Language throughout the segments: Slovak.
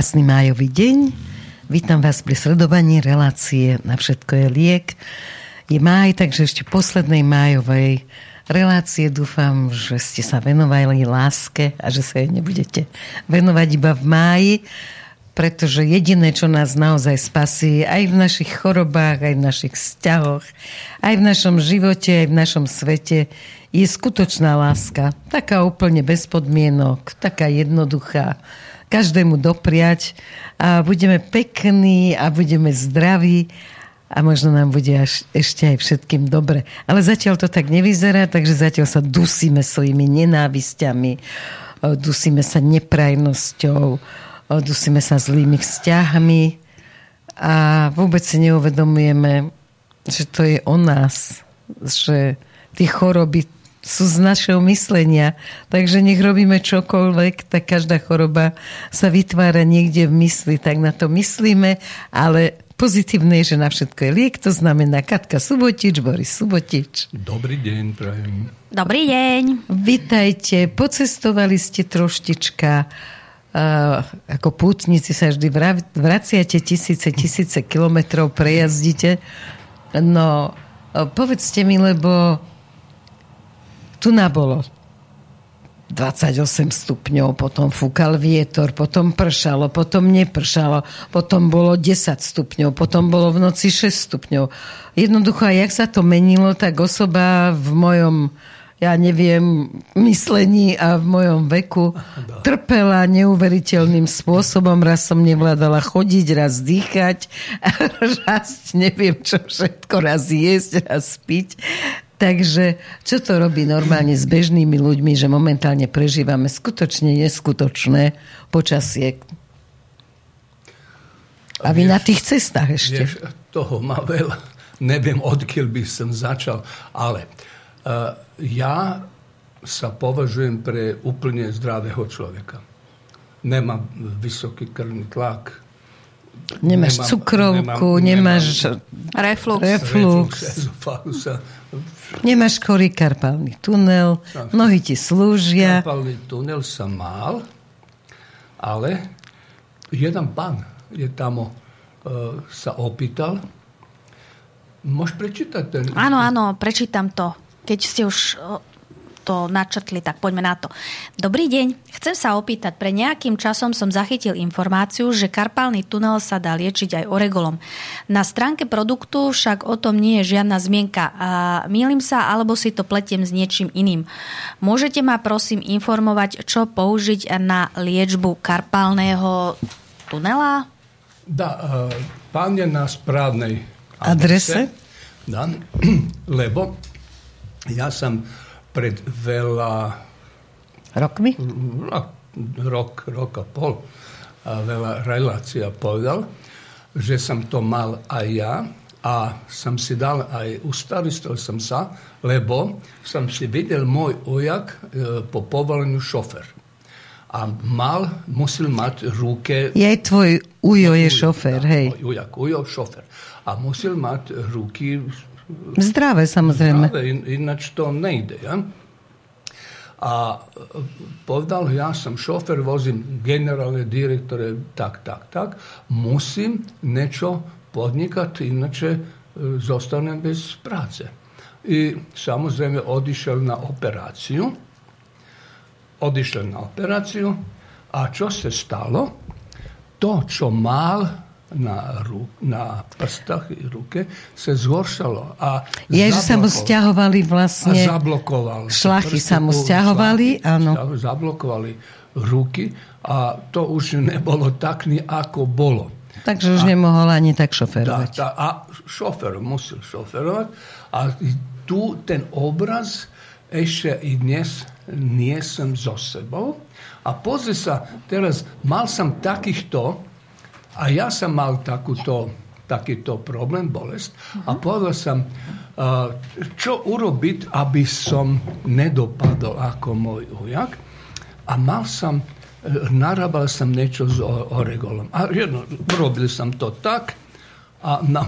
Krásny májový deň. Vítam vás pri sledovaní relácie Na všetko je liek. Je máj, takže ešte poslednej májovej relácie dúfam, že ste sa venovali láske a že sa jej nebudete venovať iba v máji, pretože jediné, čo nás naozaj spasí aj v našich chorobách, aj v našich vzťahoch, aj v našom živote, aj v našom svete, je skutočná láska. Taká úplne bez podmienok, taká jednoduchá, každému dopriať a budeme pekní a budeme zdraví a možno nám bude až, ešte aj všetkým dobre. Ale zatiaľ to tak nevyzerá, takže zatiaľ sa dusíme svojimi nenávisťami, dusíme sa neprajnosťou, dusíme sa zlými vzťahmi a vôbec si neuvedomujeme, že to je o nás, že tie choroby sú z našeho myslenia. Takže nech robíme čokoľvek, tak každá choroba sa vytvára niekde v mysli, tak na to myslíme, ale pozitívne je, že na všetko je liek, to znamená Katka Subotič, Boris Subotič. Dobrý deň, prajem. Dobrý deň. Vítajte, pocestovali ste troštička, uh, ako pútnici sa vždy vraciate tisíce, tisíce kilometrov, prejazdite. No, povedzte mi, lebo tu bolo 28 stupňov, potom fúkal vietor, potom pršalo, potom nepršalo, potom bolo 10 stupňov, potom bolo v noci 6 stupňov. Jednoducho, jak sa to menilo, tak osoba v mojom ja neviem, myslení a v mojom veku trpela neuveriteľným spôsobom. Raz som nevládala chodiť, raz dýchať, raz neviem čo všetko, raz jesť, raz piť. Takže čo to robí normálne s bežnými ľuďmi, že momentálne prežívame skutočne neskutočné počasie. A vy vieš, na tých cestách ešte. Vieš, toho má veľa. Neviem, odkiaľ by som začal, ale uh, ja sa považujem pre úplne zdravého človeka. Nemám vysoký krvný tlak, Nemáš nemám, cukrovku, nemám, nemáš reflux. reflux. reflux nemáš korý karpálny tunel, no, nohy ti slúžia. Karpálny tunel som mal, ale jeden pán je tam uh, sa opýtal, Môžeš prečítať ten... Áno, áno, prečítam to. Keď ste už to načrtli, tak poďme na to. Dobrý deň, chcem sa opýtať, pre nejakým časom som zachytil informáciu, že karpálny tunel sa dá liečiť aj oregolom. Na stránke produktu však o tom nie je žiadna zmienka. A mýlim sa, alebo si to pletiem s niečím iným. Môžete ma prosím informovať, čo použiť na liečbu karpálneho tunela? Da, uh, pán je na správnej adrese. adrese. Da, lebo ja som pred veľa... Rokmi? Rok, rok a pol a veľa relácia povedal, že som to mal aj ja a som si dal aj, ustavistil som sa, lebo som si videl môj ojak e, po povoleniu šofer. A mal, musel mať ruke... Je tvoj ujo je šofer, hej. Ujak, ujo, šofer. A musel mať ruky Zdrave samozrejme. Zdrave, inač to ne ide. Ja? A povedal, ja sam šofer, vozim generalne direktore, tak, tak, tak. Musim nečo podnikat, inače e, zostanem bez prace. I samo zreme odišel na operaciju. Odišel na operaciju. A čo se stalo? To čo mal na, rú, na prstách ruke sa zhoršalo. A je, že sa mu stiahovali vlastne... A zablokoval. Šlachy sa mu stiahovali, áno. Zablokovali ruky a to už nebolo tak, ako bolo. Takže už a, nemohol ani tak šoferovať. Da, da, a šofer musel šoferovať. A tu ten obraz ešte i dnes nie som so sebou. A pozri sa, teraz mal som takýchto a ja som mal takúto, takýto problém, bolest. A povedal som, čo urobiť, aby som nedopadol ako môj ujak. A mal som, narábal som niečo s oregolom. A jedno, robil som to tak a na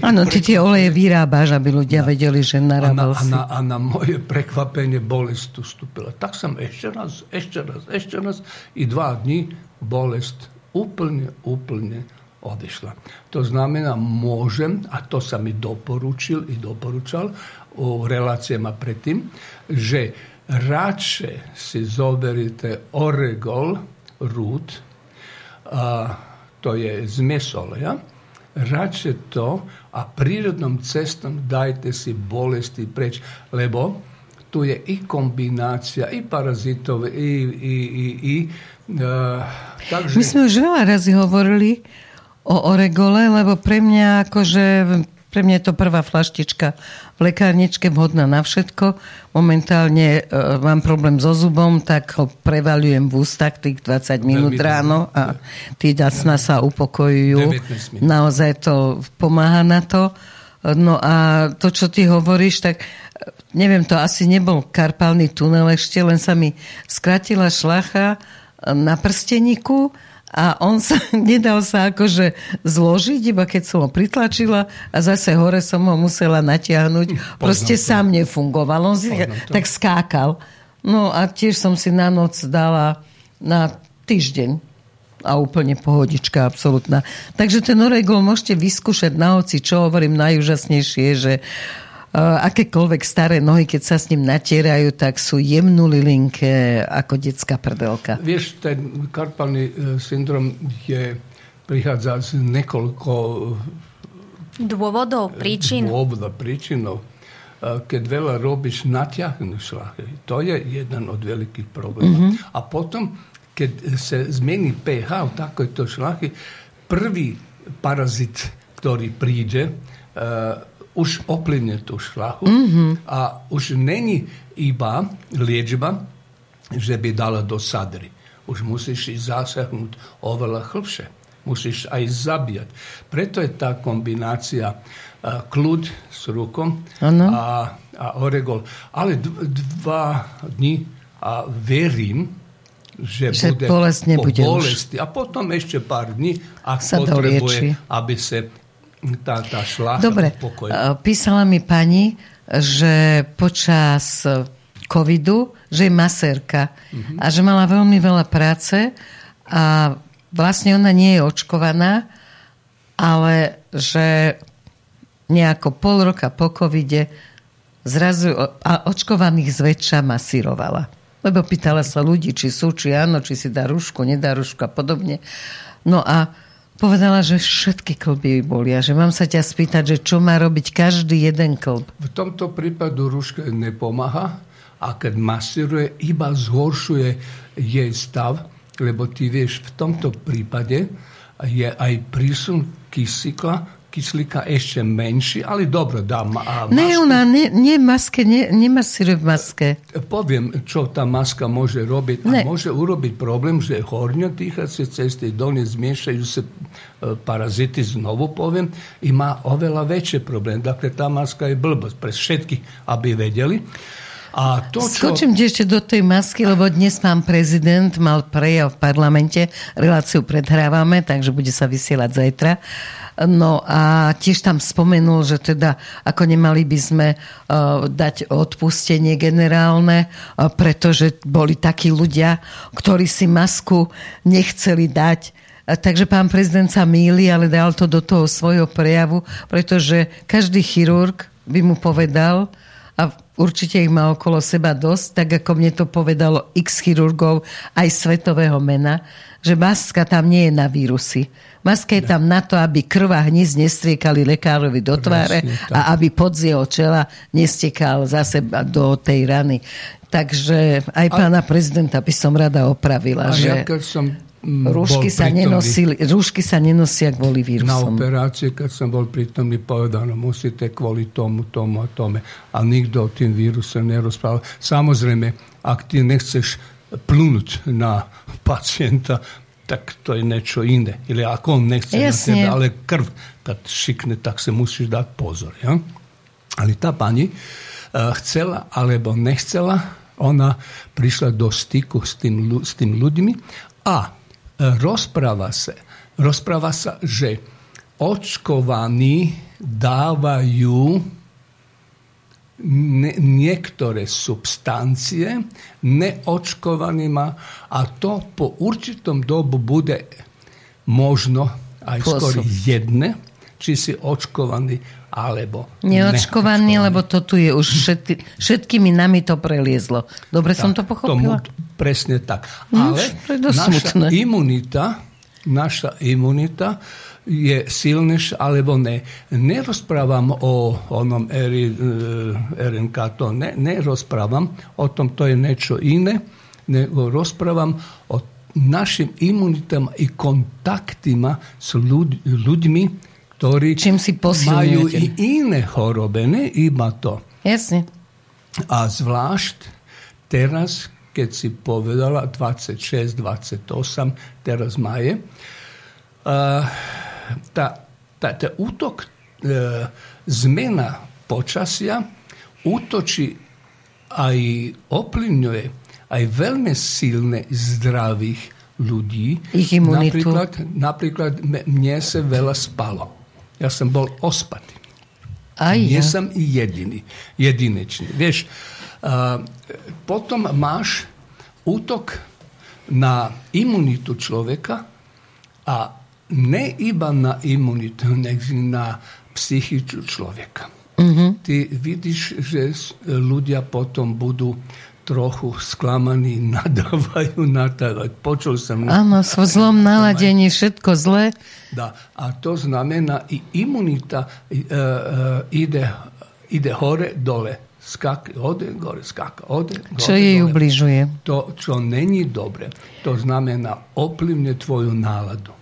Áno, ty tie oleje vyrábaš, aby ľudia na, vedeli, že narábal a na, si. A na, a na moje prekvapenie bolest tu vstúpila. Tak som ešte raz, ešte raz, ešte raz i dva dní bolest úplne, úplne odišla. To znamená, môžem, a to sa mi doporučil i doporučal u reláciama predtým, že radšej si zoberite oregol, rúd, a to je zmes oleja, radšej to a prírodnom cestom dajte si bolesti preč, lebo tu je i kombinácia, i parazitov, i... i, i, i uh, takže... My sme už veľa razy hovorili o oregole, lebo pre mňa akože pre mňa je to prvá flaštička v lekárničke vhodná na všetko. Momentálne e, mám problém so zubom, tak ho prevalujem v ústach tých 20 minút ráno a tí dasna sa upokojujú. Naozaj to pomáha na to. No a to, čo ty hovoríš, tak e, neviem, to asi nebol karpálny tunel ešte, len sa mi skratila šlacha na prsteniku a on sa nedal sa akože zložiť, iba keď som ho pritlačila a zase hore som ho musela natiahnuť. Proste to. sám nefungoval. On si tak skákal. No a tiež som si na noc dala na týždeň a úplne pohodička absolútna. Takže ten oregol môžete vyskúšať na oci, čo hovorím najúžasnejšie, že uh, akékoľvek staré nohy, keď sa s ním natierajú, tak sú jemnú lilinké ako detská prdelka. Vieš, ten karpálny e, syndrom je, prichádza z niekoľko dôvodov, príčin. Dôvodov, príčinov. Keď veľa robíš, natiahnu šlachy. To je jeden od veľkých problémov. Mm-hmm. A potom, keď sa zmení pH v takéto šlachy, prvý parazit, ktorý príde, uh, už oplyne tú šlahu mm-hmm. a už není iba liečba, že by dala do sadry. Už musíš ísť zasiahnuť oveľa chlbšie. Musíš aj zabíjať. Preto je tá kombinácia uh, kľud s rukom a, a oregol. Ale d- dva dní a verím, že, že bude bolesť po bolesti. Už. A potom ešte pár dní, ak sa potrebuje, aby sa tá, tá šlacha, Dobre, pokoj. písala mi pani, že počas covidu, že je masérka mm-hmm. a že mala veľmi veľa práce a vlastne ona nie je očkovaná, ale že nejako pol roka po covide zrazu a očkovaných zväčša masírovala. Lebo pýtala sa ľudí, či sú, či áno, či si dá rúšku, nedá rúšku a podobne. No a Povedala, že všetky klby bolia, že mám sa ťa spýtať, že čo má robiť každý jeden klb. V tomto prípadu rúška nepomáha a keď masíruje, iba zhoršuje jej stav, lebo ty vieš, v tomto prípade je aj prísun kyslíka kyslíka ešte menší, ale dobro, dá ma, masku. Ne, ona nie, nie maske, nie, nemasíruje v maske. Poviem, čo tá maska môže robiť. Ne. A môže urobiť problém, že horňo dýchacie cesty dolne zmiešajú sa e, parazity, znovu poviem, i má oveľa väčšie problém. Dakle, tá maska je blbosť pre všetkých, aby vedeli. A to, čo... Skočím ešte do tej masky, lebo dnes pán prezident mal prejav v parlamente, reláciu predhrávame, takže bude sa vysielať zajtra. No a tiež tam spomenul, že teda ako nemali by sme uh, dať odpustenie generálne, uh, pretože boli takí ľudia, ktorí si masku nechceli dať. Uh, takže pán prezident sa míli, ale dal to do toho svojho prejavu, pretože každý chirurg by mu povedal, a určite ich má okolo seba dosť, tak ako mne to povedalo x chirurgov aj svetového mena, že maska tam nie je na vírusy. Maska je tam na to, aby krv a hníz nestriekali lekárovi do tváre a aby pod z jeho čela nestekal zase do tej rany. Takže aj pána a, prezidenta by som rada opravila. A že... ja keď som Rúšky sa, nenosili, rúšky sa nenosia kvôli vírusom. Na operácii, keď som bol prítomný, povedal, no musíte kvôli tomu, tomu a tomu. A nikto o tým vírusom nerozprával. Samozrejme, ak ty nechceš plúnuť na pacienta, tak to je niečo iné. Ili ako on nechce Jasne. na tebe, ale krv, keď šikne, tak sa musíš dať pozor. Ja? Ale tá pani uh, chcela alebo nechcela, ona prišla do styku s tým, s tým ľuďmi a uh, rozpráva sa, rozpráva sa, že očkovaní dávajú ne, niektoré substancie neočkovanýma a to po určitom dobu bude možno aj skôr Pôsob. jedne, či si očkovaný alebo Neočkovaný, lebo to tu je už všetky, všetkými nami to preliezlo. Dobre som to pochopila? Tomu, presne tak. No, Ale to je naša imunita, naša imunita je silnejšia alebo ne. Nerozprávam o onom eri, e, RNK, to ne, nerozprávam o tom, to je niečo iné, nego rozprávam o našim imunitama i kontaktima s ľuď, ľuďmi, ktorí Čím si majú i iné choroby, ne iba to. Jasne. A zvlášť teraz, keď si povedala 26, 28, teraz maje, uh, tá, tá, tá útok, uh, zmena počasia útočí aj ovplyvňuje aj veľmi silné zdravých ľudí. Ich imunitu. Napríklad, napríklad mne sa veľa spalo. Ja som bol ospatý. Aj Nie ja. som jediný, jedinečný. Vieš, a, potom máš útok na imunitu človeka a ne iba na imunitu, nego na psychiču človeka. Ty vidíš, že s- ľudia potom budú trochu sklamaní, nadávajú, nadávajú. Počul som... Áno, s zlom naladení všetko zlé. Da, a to znamená i imunita e, e, ide, ide hore, dole. Skak, ode, gore, skaka, ode, gore, Čo jej ubližuje. To, čo není dobre, to znamená oplivne tvoju náladu.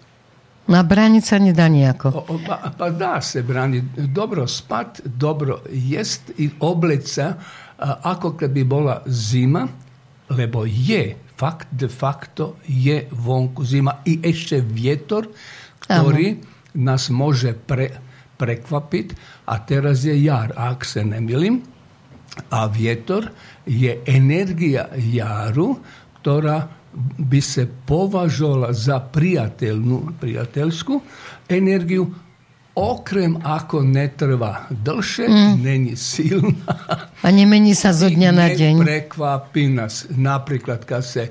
Na brániť sa nedá nejako. O, o, pa, dá se braniť. Dobro spat, dobro jest i obleť sa, a, ako keby bola zima, lebo je, fakt de facto je vonku zima i ešte vietor, ktorý nás môže pre, prekvapiť a teraz je jar, ak sa nemýlim. A vietor je energia jaru, ktorá by sa považovala za priateľnú, priateľskú energiu, okrem ako netrvá dlhšie, mm. není silná. A nemení sa zo dňa na deň. Prekvapí nás. Napríklad, keď, se,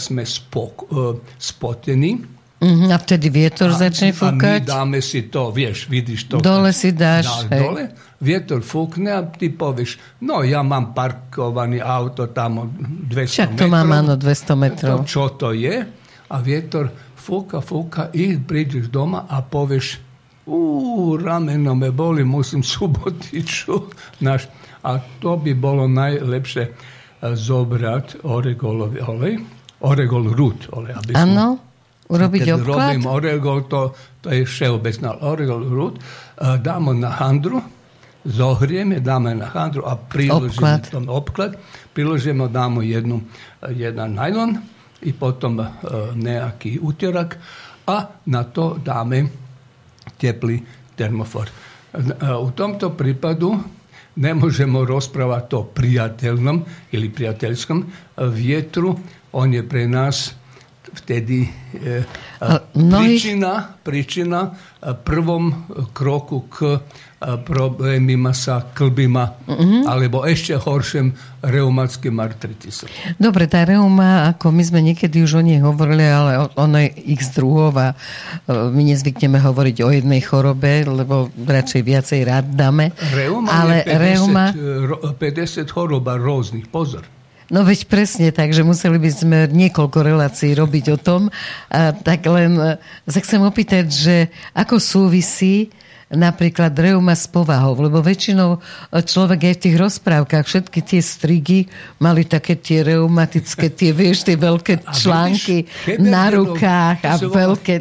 sme spok, uh, spotení, Mhm, a vtedy vietor začne a my fúkať. dáme si to, vieš, vidíš to. Dole si dáš, Dáš hej. Vietor fúkne a ty povieš, no ja mám parkovaný auto tam o 200 Však to metrov. mám áno 200 metrov. To, čo to je? A vietor fúka, fúka i prídeš doma a povieš, ú, rameno me boli, musím subotiču. Naš, a to by bolo najlepšie e, zobrať oregolový olej, oregol rút olej, aby sme urobiť keď obklad. robím oregol, to, to je všeobecná oregol rút, uh, dáme na handru, zohrieme, dáme na handru a priložíme Obklad. tom obklad, priložíme, dáme jednu, jeden najlon i potom uh, nejaký úterak a na to dáme teplý termofor. Uh, u tomto prípadu nemôžeme rozprávať o priateľnom ili priateľskom vietru, on je pre nás vtedy e, mnohých- príčina, príčina e, prvom kroku k e, problémima sa klbima Mhm. alebo ešte horším reumatským artritisom. Dobre, tá reuma, ako my sme niekedy už o nej hovorili, ale ono je ich druhov a e, my nezvykneme hovoriť o jednej chorobe, lebo radšej viacej rád dáme. Reuma ale je 50, reuma, e, ro- 50 chorób rôznych. Pozor. no veď presne tak, že museli by sme niekoľko relácií robiť o tom. A tak len e, sa chcem opýtať, že ako súvisí napríklad reuma s povahou, lebo väčšinou e, človek aj v tých rozprávkach všetky tie strigy mali také tie reumatické, tie vieš, tie veľké články vidíš, na rukách a veľké...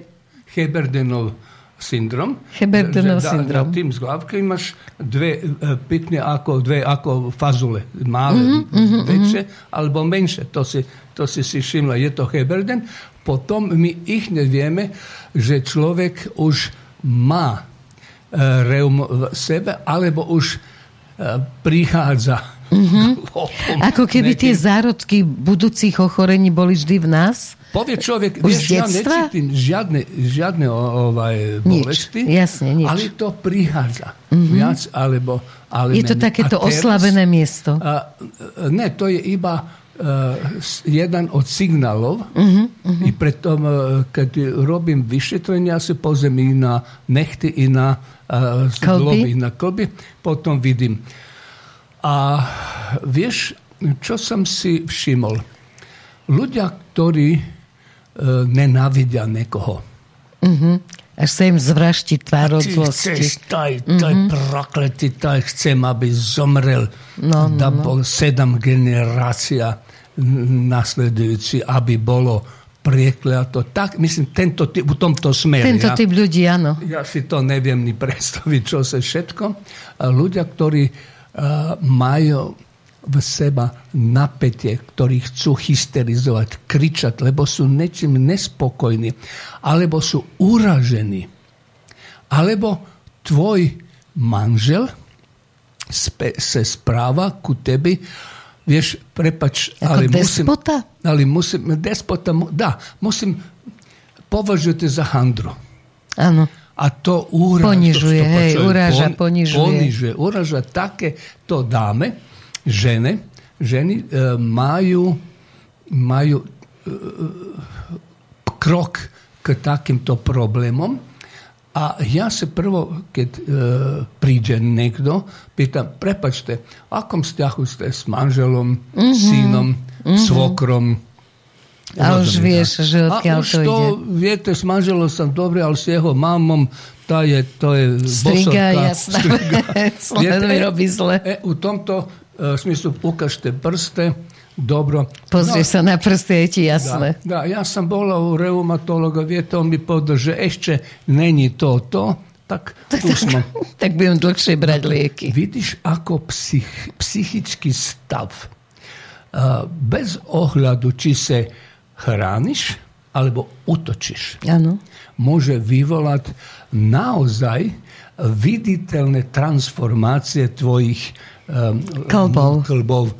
Heberdenov syndrom. Heberdenov da- syndrom. Na tým zglavke imaš dve, e, pekne ako, dve ako fazule. Malé, Mhm, väčšie alebo menšie. To si, to si si všimla. Je to Heberden. Potom my ich nevieme, že človek už má reum v sebe, alebo už e, prichádza. Mhm. Ako keby tie zárodky budúcich ochorení boli vždy v nás? Povie človek, Už vieš, ja necítim žiadne, žiadne ovaj, Nič, bolesti, jasne, nič. Ale to prichádza. Viac alebo, ale Je to takéto teraz- oslabené miesto. A, e, ne, to je iba e, s- jedan od signálov. Mhm, i preto e, kad robím vyšetrenia si pozem i na nehty i na e, zgloby, na klby, potom vidím. A vieš, čo som si všimol? Ľudia, ktorí e, nenávidia nekoho, Až sa im zvraští tvár od zlosti. chceš, taj, taj prokletý, taj chcem, aby zomrel. No, no, da bol sedam generácia nasledujúci, aby bolo priekliato. Tak, myslím, tento typ, v tomto smere. Tento ja, typ ľudí, áno. ja si to neviem ni predstaviť, čo sa všetko. Ľudia, ktorí a, majú v seba napätie, ktorí chcú hysterizovať, kričať, lebo sú niečím nespokojní, alebo sú uražení, alebo tvoj manžel spe, se správa ku tebi, Vješ, prepač, ali Eko musim... Despota? Ali musim, despota, da, musim považujete za handru. Ano. A to uraža... Ponižuje, to, hej, uraža, pon, ponižuje. Ponižuje, uraža take to dame, žene, ženi imaju maju, maju e, e, krok k takim to problemom a ja se prvo, kad e, priđe nekdo, pitam, prepačte, a kom stjahu ste s manželom, mm-hmm. sinom, mm-hmm. svokrom? A už viješ životke, ali to što, vijete, s manželom sam dobri, ali s jeho mamom, ta je, to je Striga, jasno. Jasna. Vijete, mi robi zle. E, u tomto e, smislu pukašte prste, dobro. Pozrieš sa na prsty, je ti da, jasné. da, ja sam bola u reumatologa, viete, on mi povedal, že ešte není to to, tak tu smo. Tak budem dlhšie brať lieky. Vidiš ako psich, psychický stav a, bez ohľadu, či se hrániš alebo utočíš, Áno. môže vyvolať naozaj viditeľné transformácie tvojich um, Klbov.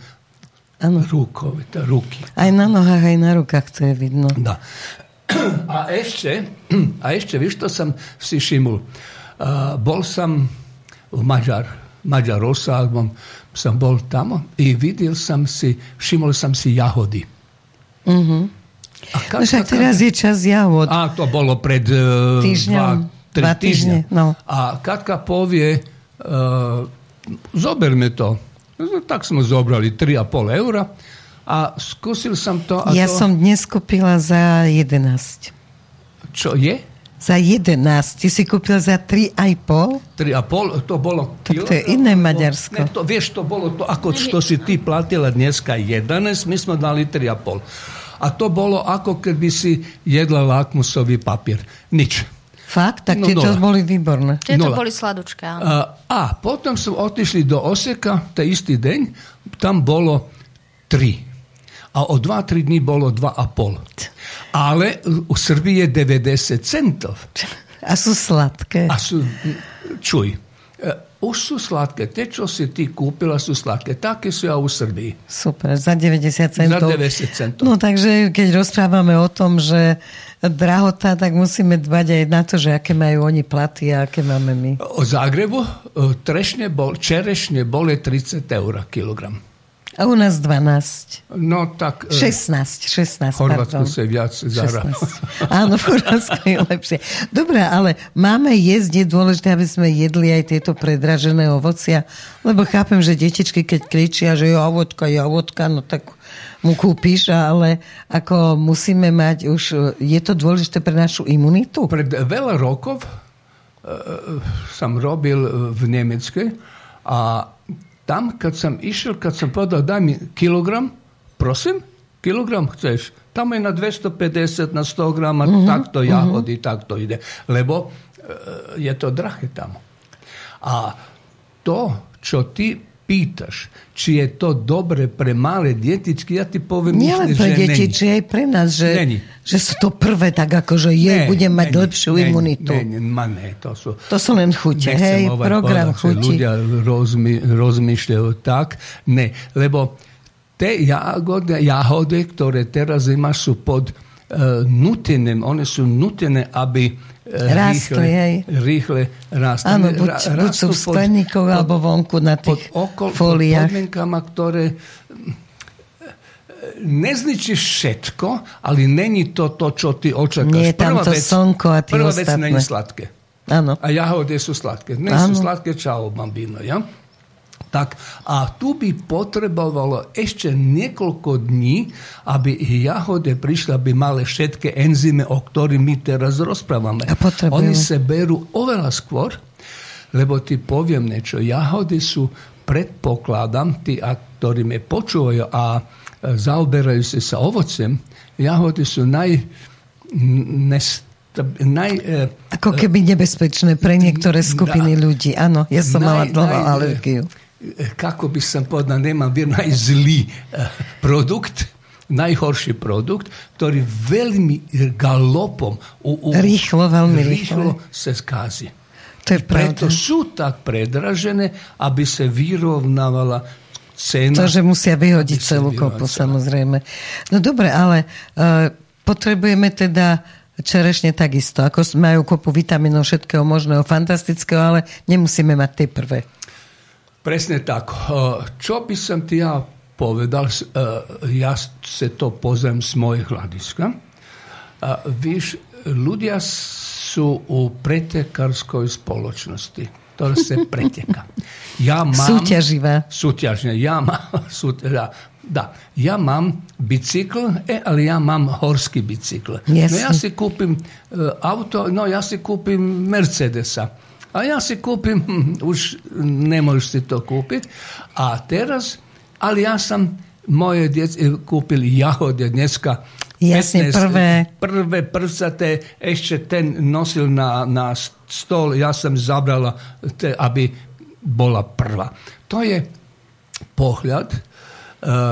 Áno. rukov, tá ruky. Aj na nohách, aj na rukách to je vidno. Da. A ešte, a ešte, vieš, to som si všimol. Uh, bol som v Maďar, Maďarosách, som bol tam i videl som si, všimol som si jahody. A No však teraz je čas jahod. a to bolo pred uh, Týždňom, dva, tri dva týždne. týždne, no. A Katka povie, uh, zoberme to. No, Tak sme zobrali 3,5 eura a skúsil som to. A Ja to, som dnes kúpila za 11. Čo je? Za 11. Ty si kúpil za 3,5? 3,5, to bolo Tak kilo, to je iné alebo- Maďarsko. Ne, to, vieš, to bolo to, ako čo si ty platila dneska 11, my sme dali 3,5. A to bolo ako keby si jedla lakmusový papier. Nič. Fakt? Tak No, tieto dole. boli výborné. Tieto Nula. boli sladučké, áno. A, a potom som otišli do Oseka, ten istý deň, tam bolo 3. A o 2-3 dní bolo 2,5. Ale u Srbiji je 90 centov. A sú sladké. A sú, čuj, e, už sú sladké. Tie, čo si ty kúpila, sú sladké. Také sú aj u Srbii. Super, za 90 centov. Za 90 centov. No takže keď rozprávame o tom, že drahota, tak musíme dbať aj na to, že aké majú oni platy a aké máme my. O Zagrebu e, trešne bol, čerešne boli 30 eur kilogram. A u nás 12. No tak... e, 16, 16, V Chorvátsku pardon. sa viac zara. 16. Áno, v Chorvátsku je lepšie. Dobre, ale máme jesť, je dôležité, aby sme jedli aj tieto predražené ovocia, lebo chápem, že detičky, keď kričia, že je ovotka, je ovotka, no tak mu kúpiš, ale ako musíme mať už, je to dôležité pre našu imunitu? Pred veľa rokov e, som robil e, v Nemeckej a tam, keď som išiel, keď som povedal, daj mi kilogram, prosím, kilogram chceš? Tam je na 250, na 100 gram a takto jahody, takto ide. Lebo e, je to drahé tam. A to, čo ty pýtaš, či je to dobre pre malé detičky, ja ti poviem, Nie len pre že deti, není. či aj pre nás, že, že sú to prvé tak ako, že Ne, budem mať lepšiu není, imunitu. není, ma ne, to sú... To sú len chute, hej, program povedať, že chutí. ľudia rozmy, rozmýšľajú tak. Ne, lebo te jagode, jahode, ktoré teraz imaš, sú pod nutené, one sú nutené, aby e, Rástli, hej. rýchle, rýchle rástli. Áno, buď, buď sú v skleníkoch alebo vonku na pod, tých okol, pod fóliách. podmienkama, ktoré nezničí všetko, ale není to to, čo ty očakáš. Nie je tam to slnko a tie Prvá vec ostatné. není sladké. Áno. A jahode sú sladké. Nie sú sladké, čau, bambino, ja? Tak, a tu by potrebovalo ešte niekoľko dní, aby jahode prišli, aby mali všetky enzymy, o ktorých my teraz rozprávame. Oni sa berú oveľa skôr, lebo ti poviem niečo. Jahody sú, predpokladám, tí, ktorí me počúvajú a e, zaoberajú sa sa ovocem, jahody sú naj... Nest, naj e, Ako keby nebezpečné pre niektoré skupiny Da. ľudí. Áno, ja som mala Naj- dlho naj- alergiu. E, kako by som povedal, nemám vir najzlý e, produkt, najhorší produkt, ktorý veľmi galopom, u, u, Rýchlo, veľmi rýchlo sa skazí. To je Preto sú tak predražené, aby sa vyrovnávala cena. To, že musia vyhodiť celú kopu, samozrejme. No dobre, ale uh, potrebujeme teda čerešne takisto. Ako majú kopu vitamínov, všetkého možného, fantastického, ale nemusíme mať tie prvé. Presne tak. Eh, Čo by som ti ja povedal, s- eh, ja sa to pozriem z mojich hľadiska. A Víš, ľudia sú u pretekárskoj spoločnosti, ktorá sa preteka. Ja mám, Súťaživá. Súťažne. Ja mám, súťaža, da, ja mám bicykl, e, ale ja mám horský bicykl. No Jasne. ja si kúpim e, auto, no ja si kúpim Mercedesa. A ja si kúpim, hm, už nemôžeš si to kúpiť. A teraz, ale ja som moje deti kúpil jahode dneska. Jasne, 15, prvé. Prvé prsaté, ešte ten nosil na, na stol, ja som zabrala, te, aby bola prvá. To je pohľad, eh,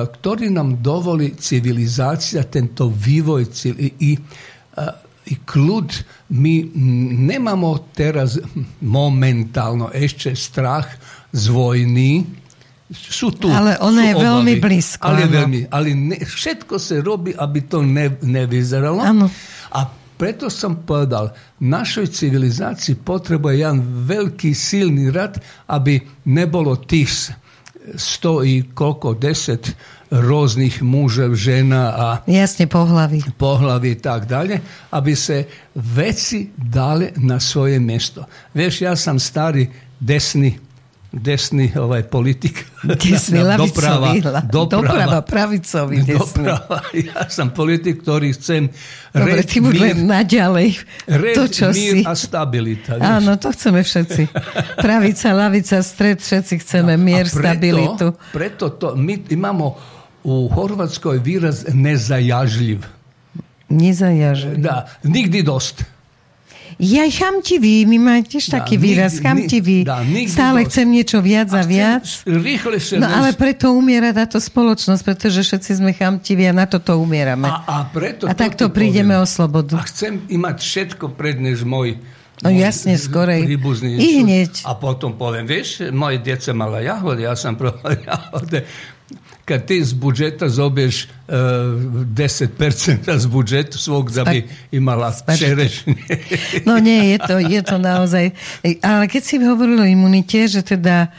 ktorý nám dovolí civilizácia, tento vývoj i, i, eh, i kľud. My nemáme teraz momentálno ešte strach z vojny, sú tu. Ale sú je veľmi obavy. blízko, Ale, áno. veľmi, ale ne, všetko sa robí, aby to ne, nevyzeralo. Áno. A preto som povedal, našej civilizácii potrebuje jen veľký silný rad, aby nebolo tých sto i koľko, deset rôznych mužov, žena a Jasne, pohlavy. pohlavy tak dalje, aby se veci dale na svoje mjesto. Veš, ja sam stari desni desni ovaj politik. Desný, doprava, la- doprava, pravicový, desný. Doprava. Ja sam politik, ktorý chcem Dobre, red, ty mír, naďalej. red, to, čo si. mír a stabilita. vieš. Áno, to chceme všetci. Pravica, lavica, stred, všetci chceme mier, A preto, stabilitu. Preto to, my imamo u Horvatskoj výraz nezajažljiv. Nezajaže. Da, nigdy dost. Ja chamtivý, my máte tiež taký nikdy- výraz, ni- chamtivý. dá, nikdy Stále dosť. chcem niečo viac a, viac. Rýchle sa No ale preto umiera táto spoločnosť, pretože všetci sme chamtiví a na toto umierame. A, a, preto A to takto prídeme poviem. o slobodu. A chcem imať všetko pred než môj No jasne, skorej. I hneď. A potom poviem, vieš, moje djeca mala jahode, ja sam probao jahode. Kad ti z budžeta zobiješ uh, 10% z budžetu svog da bi imala čerešne. No nie, je to, je to naozaj... Ale keď si hovoril o imunite, že teda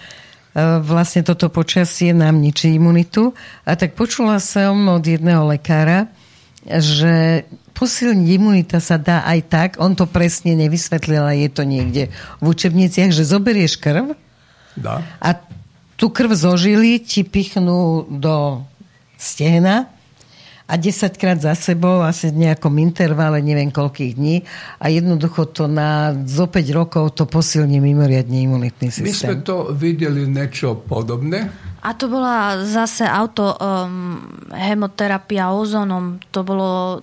e, vlastne toto počasie nám ničí imunitu, a tak počula som od jedného lekára, že posilniť imunita sa dá aj tak, on to presne nevysvetlil, ale je to niekde v učebniciach, že zoberieš krv Da. a tú krv zožili ti pichnú do stehna a 10 krát za sebou, asi v nejakom intervale, neviem koľkých dní a jednoducho to na zo 5 rokov to posilní mimoriadne imunitný My systém. sme to videli niečo podobné. A to bola zase auto um, hemoterapia ozónom. To bolo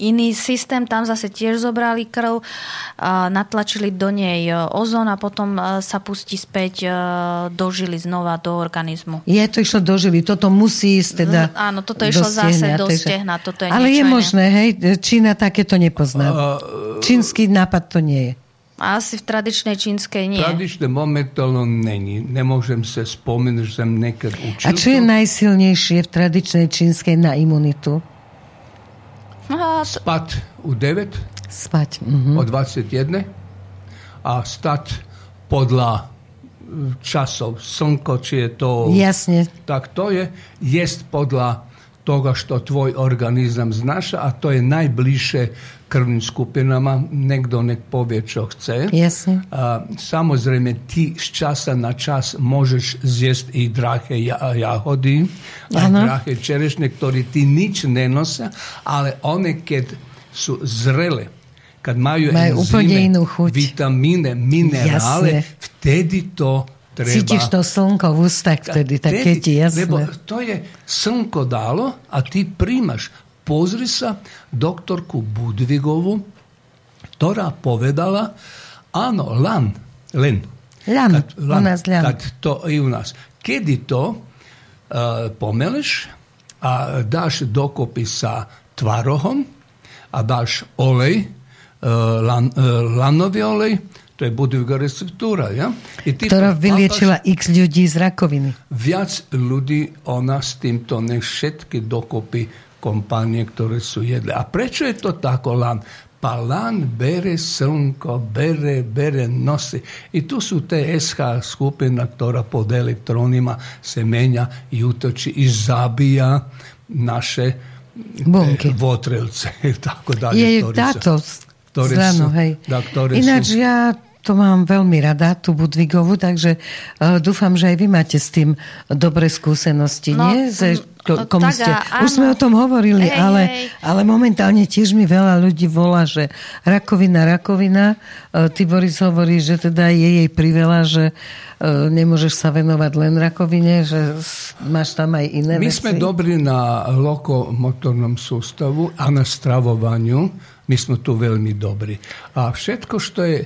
iný systém, tam zase tiež zobrali krv, natlačili do nej e, ozón a potom e, sa pustí späť e, do žily znova do organizmu. Je to išlo do žily, toto musí ísť teda Mm, áno, toto išlo zase do stehna, toto je Ale je niečo iné. možné, hej, Čína takéto nepozná. Čínsky nápad to nie je. Asi v tradičnej čínskej nie. Tradične momentálno není. Nemôžem sa spomenúť, že som nekad učil. A čo je to. najsilnejšie v tradičnej čínskej na imunitu? Spať u 9 Spať. Mhm. o 21 a stať podľa e, časov slnko, či je to... Jasne. Tak to je jesť podľa toga što tvoj organizam znaša, a to je najbližšie krvnim skupinama. Nekdo nek povie, čo chce. Jasne. A, samozrejme, ty z časa na čas môžeš zjesť i drahé ja- jahody, a Áno. drahé čerešne, ktoré ty nič nenosia, ale one, keď sú zrele, kad enzyme, inú chuť. vitamíne, minerále, Jasne. vtedy to treba... Cítiš to slnko v ústach vtedy, tak keď ti Lebo jasné. to je slnko dalo a ty príjmaš. Pozri sa doktorku Budvigovu, ktorá povedala, áno, lan, len. Len, Kad- u nás len. Kad to i u nás. Kedy to uh, pomeleš a dáš dokopy sa tvarohom a dáš olej, uh, lan, uh, lanový olej, to je Budviga receptúra, ja? I ty Ktorá to vyliečila x ľudí z rakoviny. viac ľudí ona s týmto než všetky dokopy kompanie, ktoré sú jedle. A prečo je to tako lan? Pa lan bere slnko, bere, bere, nosi. I tu sú te SH skupina, ktorá pod elektronima se menja i utoči i zabija naše Bunky. e, votrelce i tako dalje. Je ktoré táto sú- ktoré sú- hej. da, ktoré Ináč sú- ja to mám veľmi rada, tú Budvigovu, takže uh, dúfam, že aj vy máte s tým dobré skúsenosti, No, nie? Že, mm, ko, komu tak ste, už sme o tom hovorili, Hej, ale, hej. ale momentálne tiež mi veľa ľudí volá, že rakovina, rakovina. Uh, ty, Boris, hovorí, že teda je jej priveľa, že uh, nemôžeš sa venovať len rakovine, že máš tam aj iné My veci. sme dobrí na lokomotornom sústavu a na stravovaniu. My sme tu veľmi dobrí. A všetko, što je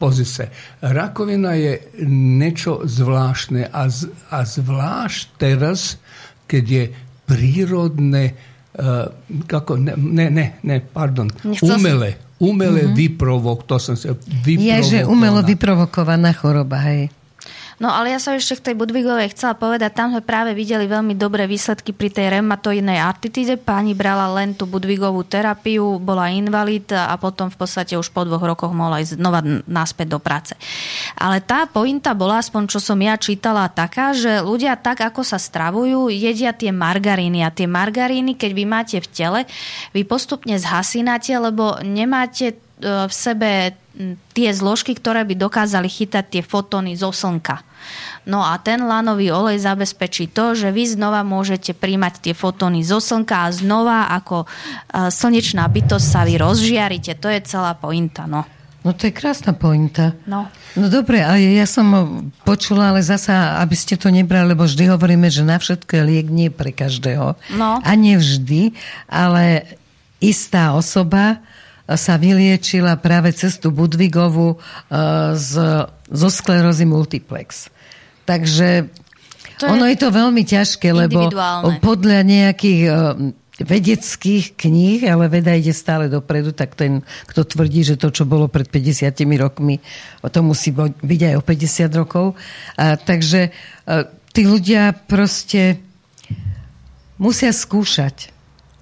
Pozri se, rakovina je niečo zvláštne a, z, a zvlášť teraz, keď je prírodné, uh, kako, ne, ne, ne, ne pardon, Nechcel si- umelé, umelé mm-hmm. vyprovok, to som sa Je, že umelo vyprovokovaná choroba, hej. No ale ja som ešte k tej Budvigovej chcela povedať, tam sme práve videli veľmi dobré výsledky pri tej reumatoidnej artritíde. Pani brala len tú Budvigovú terapiu, bola invalid a potom v podstate už po dvoch rokoch mohla ísť znova naspäť do práce. Ale tá pointa bola, aspoň čo som ja čítala, taká, že ľudia tak, ako sa stravujú, jedia tie margaríny. A tie margaríny, keď vy máte v tele, vy postupne zhasínate, lebo nemáte e, v sebe tie zložky, ktoré by dokázali chytať tie fotóny zo slnka. No a ten lanový olej zabezpečí to, že vy znova môžete príjmať tie fotóny zo slnka a znova ako e, slnečná bytosť sa vy rozžiarite. To je celá pointa. No. No to je krásna pointa. No. No dobre, ale ja som počula, ale zasa, aby ste to nebrali, lebo vždy hovoríme, že na všetko je liek nie pre každého. No. A nie vždy, ale istá osoba sa vyliečila práve cez tú Budvigovu eh, z, zo sklerózy multiplex. Takže To je ono je to veľmi ťažké, lebo podľa nejakých eh, vedeckých kníh, ale veda ide stále dopredu, tak ten, kto tvrdí, že to, čo bolo pred 50 rokmi, to musí byť aj o 50 rokov. A, takže a, tí ľudia proste musia skúšať.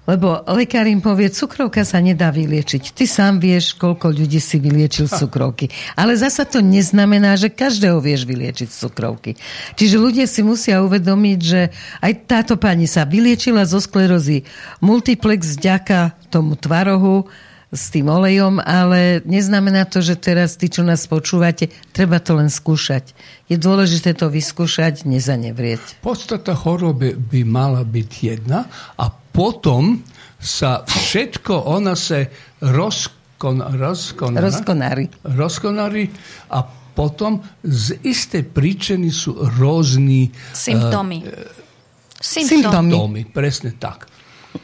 Lebo lekár im povie, cukrovka sa nedá vyliečiť. Ty sám vieš, koľko ľudí si vyliečil z cukrovky. Ale zasa to neznamená, že každého vieš vyliečiť z cukrovky. Čiže ľudia si musia uvedomiť, že aj táto pani sa vyliečila zo sklerózy multiplex vďaka tomu tvarohu s tým olejom, ale neznamená to, že teraz tí, čo nás počúvate, treba to len skúšať. Je dôležité to vyskúšať, nezanevrieť. Podstata choroby by mala byť jedna a potom sa všetko, ona sa rozkon, rozkon, Rozkonári. rozkonarí a potom z istej príčiny sú rôzni Symptómy. Symptómy. symptómy. Presne tak.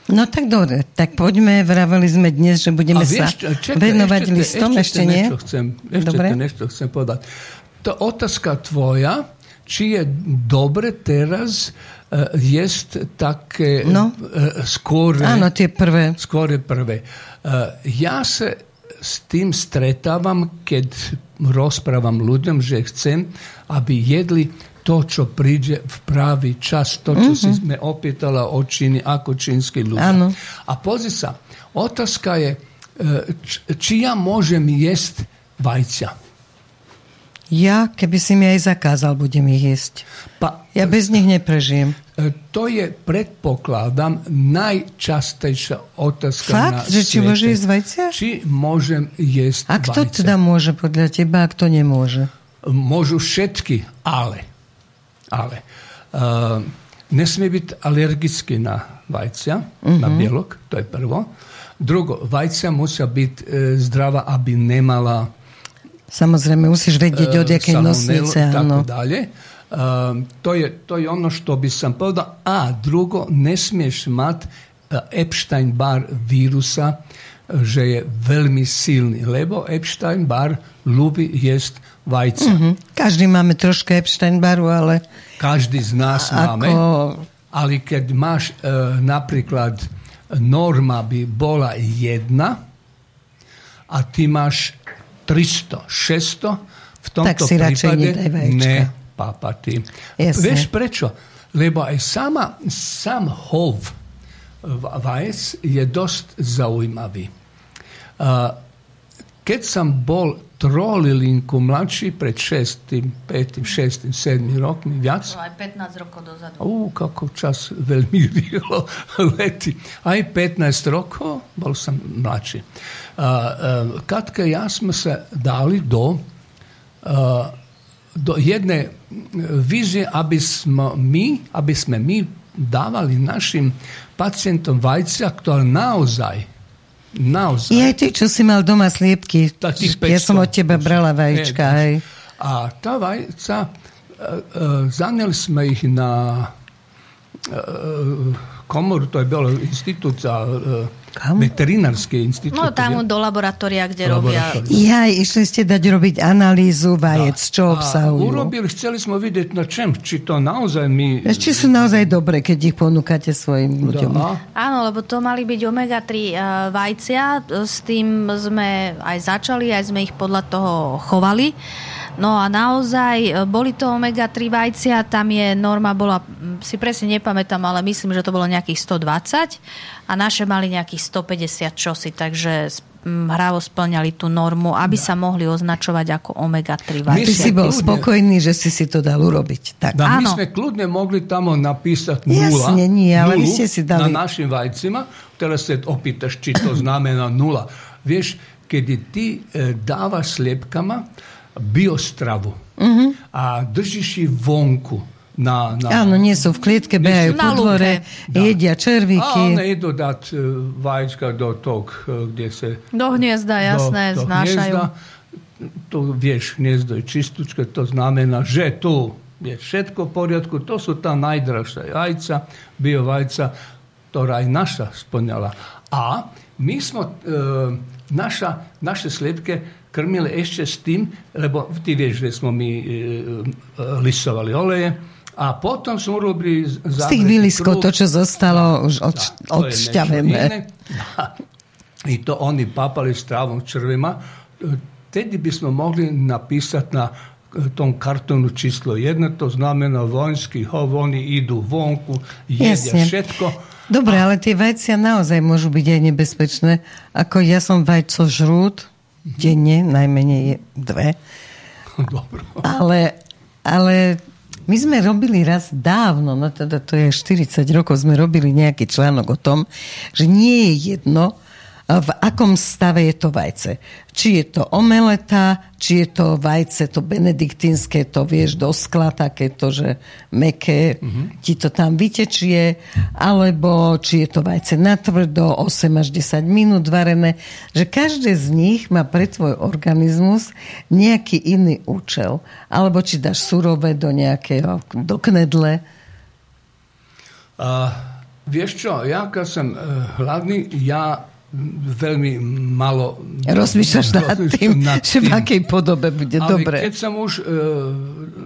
No tak dobre, tak poďme, vraveli sme dnes, že budeme A sa vieš, čakaj, venovať ešte, listom, ešte, ešte, nie? Niečo chcem, ešte Dobre. nešto chcem povedať. To otázka tvoja, či je dobre teraz uh, jesť také No. uh, skôr Áno, tie prvé. skôr prvé. Uh, ja sa s tým stretávam, keď rozprávam ľuďom, že chcem, aby jedli to, čo príde v pravý čas, to, čo si sme opýtala o Číny, ako čínsky ľudia. Áno. A pozri sa, otázka je, e, či ja môžem jesť vajcia. Ja, keby si mi aj zakázal, budem ich jesť. Pa, Ja bez nich neprežijem. e, to je, predpokladám, najčastejšia otázka na Fakt? Že či môže jesť vajcia? Či môžem jesť A kto vajcia? teda môže podľa teba, a kto nemôže? Môžu všetky, ale, ale uh, nesmie byť alergický na vajcia, na Mhm. bielok, to je prvo. Drugo, vajcia musia byť e, zdravá, aby nemala Samozrejme, musíš vedieť, od e, jakej nosnice, áno. dalje. E, to, je, to je ono što bi sam povedal. A drugo, ne smiješ mat Epstein-Barr virusa, že je veľmi silný, lebo Epstein-Barr ľubí jesť vajca. Hm, Každý máme troška Epstein-Baru, ale Každý z nás máme. ako... Ali kad máš e, napríklad norma by bola jedna a ty máš 300, 600, v tomto Tak si prípade ne papati. Jasne. Prečo? Lebo aj sama, sam hov vajec je dosť zaujímavý. Keď som bol trolilinku mladší pred 6, 5, 6, 7 rokmi, viac, Aj 15 rokov dozadu. U, kako čas veľmi rýchlo letí. Aj 15 rokov, bol som mladší. A, Katka, ja sme sa dali do, a, do jednej vízie, aby sme my, aby sme my dávali našim pacientom vajcia, ktoré naozaj naozaj I aj ty, čo si mal doma sliepky. Ja som 500. od teba brala vajíčka, hej. A tá vajca, e, e, zaneli sme ich na e, komoru, to je bolo institút za e, Kam? veterinárske institút. No tam do laboratória, kde robia... Jaj, išli ste dať robiť analýzu vajec, čo A obsahujú. urobili, chceli sme vidieť na čem, či to naozaj my... Či sú naozaj dobré, keď ich ponúkate svojim ľuďom. Áno, lebo to mali byť omega-3 uh, vajcia, s tým sme aj začali, aj sme ich podľa toho chovali. No a naozaj e, boli to omega-3 vajcia, tam je norma bola, si presne nepamätám, ale myslím, že to bolo nejakých 120 a naše mali nejakých 150 čosi, takže hravo splňali tú normu, aby sa mohli označovať ako omega-3 Ty vajcia. si bol Kľudne. spokojný, že si si to dal urobiť. Tak. Da, my Áno. sme kľudne mogli tamo napísať nula. Jasne, nie, ale vy nulu ste si dali- Na našim vajcima. Teraz sa opýtaš, či to znamená nula. Vieš, keď ty e, dávaš sliepkama biostravu Mhm. a držíš ich vonku na, na Áno, nie sú v klietke, behajú po dvore, lúke. jedia a červíky. one idú dať e, vajíčka do tok, e, kde sa... Do hniezda, jasné, do, do znášajú. hniezda. Tu vieš, hniezdo je čistúčke, to znamená, že tu je všetko v poriadku, to sú tá najdražšia jajca, bio vajca, ktorá aj naša splňala. A my sme, e, naša, naše sliepke krmili ešte s tým, lebo ty vieš, že sme my e, e, lisovali oleje, a potom sme urobili z tých výliskov, to, čo zostalo už od, odšťavené. iné. I to oni papali s trávom črvima. Tedy by sme mohli napísať na tom kartonu číslo 1, to znamená vojenský hov, oni idú vonku, jedia Jasne. všetko. Dobre, ale tie vajcia naozaj môžu byť aj nebezpečné. Ako ja som vajco žrút, denne, najmenej dve. Dobro. Ale, ale my sme robili raz dávno, no teda to je 40 rokov, sme robili nejaký článok o tom, že nie je jedno, v akom stave je to vajce. Či je to omeleta, či je to vajce, to benediktínske, to vieš do skla, takéto, že meké, mm-hmm. ti to tam vytečie, alebo či je to vajce natvrdo, 8 až 10 minút varené, že každé z nich má pre tvoj organizmus nejaký iný účel. Alebo či dáš surové do nejakého, do knedle. A, vieš čo, ja keď som uh, hladný, ja veľmi malo Rozmýšľaš nad tým, nad že v tým. akej podobe bude Ale dobre. keď som už uh,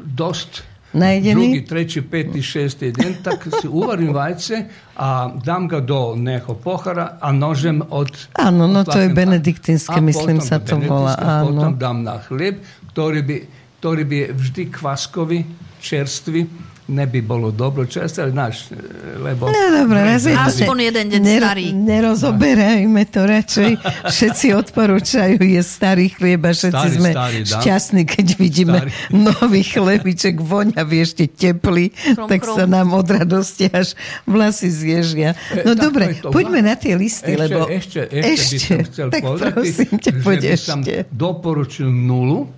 dosť Najedený? druhý, treći, peti, šesti deň, tak si uvarim vajce a dám ga do neho pohara a nožem od... Áno, no to je a myslím potom sa to benediktínske, áno. Potom dám na chlieb, ktorý by, ktorý by je vždy kvaskový, čerstvi, ne bi bolo dobro često, ali znaš, lebo... No dobre, raz je to- Aspoň jeden deň Nero- starý. Nerozoberajme to radšej. Všetci odporúčajú je starý chlieb a všetci Starý, sme starý, šťastní, keď vidíme Starý. nový chlebiček, voňavý, ešte teplý, Chrum, tak chrum. sa nám od radosti až vlasy zježia. E, No tak dobre, poďme na tie listy, Ešte, lebo... ešte, ešte, by som chcel tak povedať, prosím ťa, poď by som ešte. doporučil nulu,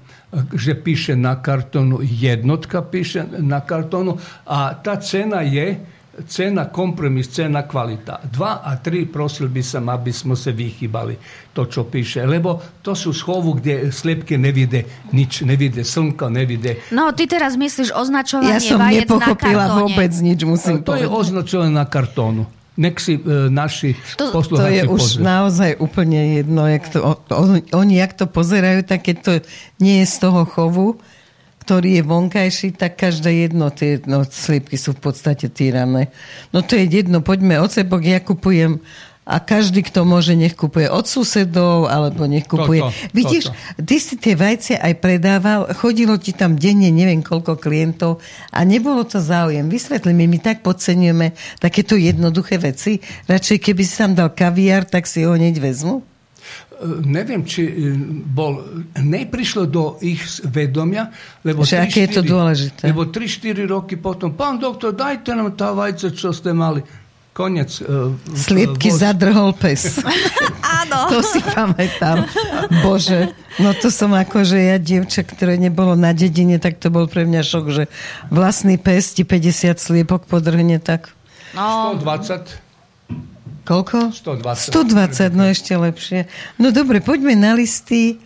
že píše na kartonu, jednotka píše na kartonu a ta cena je cena kompromis, cena kvalita. Dva a tri prosil by som, aby smo se vyhybali to čo piše. Lebo to su schovu gdje slepke ne vide nič, ne vide slnka, ne vide No, ty teraz myslíš označovanie Ja som vajec na nepochopila kartóne. vôbec nič, musím to je povedať. označované na kartonu. Nek si e, naši To- to je už pozrieť. naozaj úplne jedno, jak to, on, oni jak to pozerajú, tak keď to nie je z toho chovu, ktorý je vonkajší, tak každé jedno, tie no, sliepky sú v podstate týrané. No to je jedno, poďme od sebok, ja kupujem a každý, kto môže, nech kupuje od susedov, alebo nech kupuje. Toto, Vidíš, toto. ty si tie vajce aj predával, chodilo ti tam denne neviem koľko klientov a nebolo to záujem. Vysvetli mi, my tak podceňujeme takéto jednoduché veci. Radšej keby si tam dal kaviár, tak si ho hneď vezmu. E, neviem, či e, bol, neprišlo do ich vedomia, lebo Že aké je to 3-4 dôležité. Lebo 3-4 roky potom, pán doktor, dajte nám tá vajce, čo ste mali. Konec. Uh, Sliepky zadrhol pes. Áno. To si pamätám. Bože, no to som akože ja dievča, ktoré nebolo na dedine, tak to bol pre mňa šok, že vlastný pes ti 50 sliepok podrhne tak. No, 120. Koľko? 120. 120, no ešte lepšie. No dobre, poďme na listy.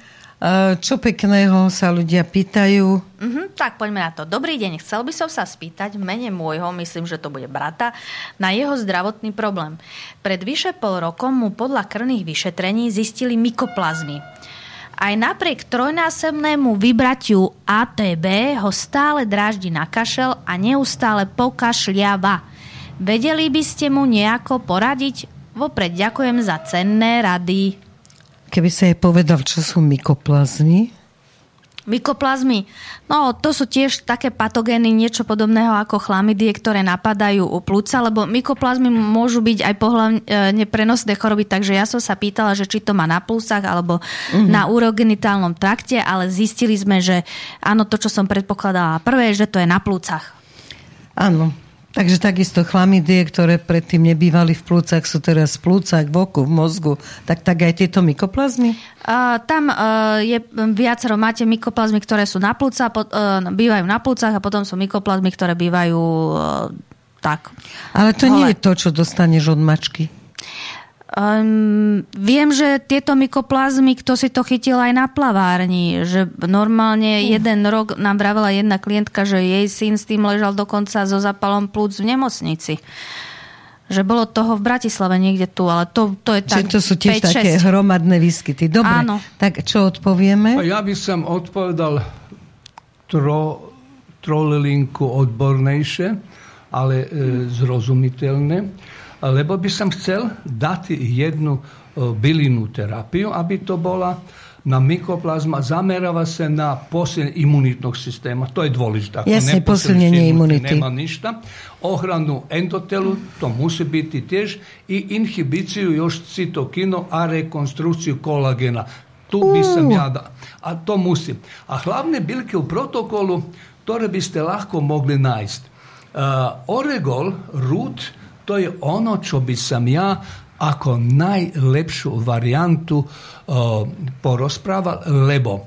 Čo pekného sa ľudia pýtajú? Mhm, tak poďme na to. Dobrý deň, chcel by som sa spýtať v mene môjho, myslím, že to bude brata, na jeho zdravotný problém. Pred vyše pol rokom mu podľa krvných vyšetrení zistili mykoplazmy. Aj napriek trojnásobnému vybratiu ATB ho stále dráždi na kašel a neustále pokašľiava. Vedeli by ste mu nejako poradiť? Vopred ďakujem za cenné rady. Keby sa jej povedal, čo sú mykoplazmy. Mykoplazmy. No, to sú tiež také patogény, niečo podobného ako chlamydie, ktoré napadajú u plúca, lebo mykoplazmy môžu byť aj pohľavne prenosné choroby, takže ja som sa pýtala, že či to má na plúcach alebo mm-hmm. na urogenitálnom trakte, ale zistili sme, že áno, to, čo som predpokladala prvé, že to je na plúcach. Áno. Takže takisto chlamydie, ktoré predtým nebývali v plúcach, sú teraz v plúcach, v oku, v mozgu. Tak, tak aj tieto mykoplazmy? Uh, tam uh, je viacero, máte mykoplazmy, ktoré sú na plúca, po, uh, bývajú na plúcach a potom sú mykoplazmy, ktoré bývajú uh, tak. Ale to nie Hole. je to, čo dostaneš od mačky. Um, viem, že tieto mykoplazmy, kto si to chytil aj na plavárni, že normálne jeden rok nám vravela jedna klientka, že jej syn s tým ležal dokonca so zapalom plúc v nemocnici. Že bolo toho v Bratislave niekde tu, ale to, to je tak Čiže to sú tiež 5-6. také hromadné výskyty. Dobre, Áno. tak čo odpovieme? Ja by som odpovedal tro, trolelinku odbornejšie, ale e, zrozumiteľné, lebo by som chcel dať jednu e, bylinnú terapiu, aby to bola na mykoplazma, zamerava se na posiljenje imunitnog sistema. To je. Ako Jasne, ne posilnenie imunity. Nema ništa. Ohranu endotelu, to musí biti tiež. I inhibiciju još citokino, a rekonstrukciju kolagena. Tu bi sam ja da. A to musí. A hlavne biljke u protokolu, ktoré by ste lahko mogli nájsť. Uh, oregol, rút, to je ono što bi sam ja ako najlepšu varijantu e, o, porosprava, lebo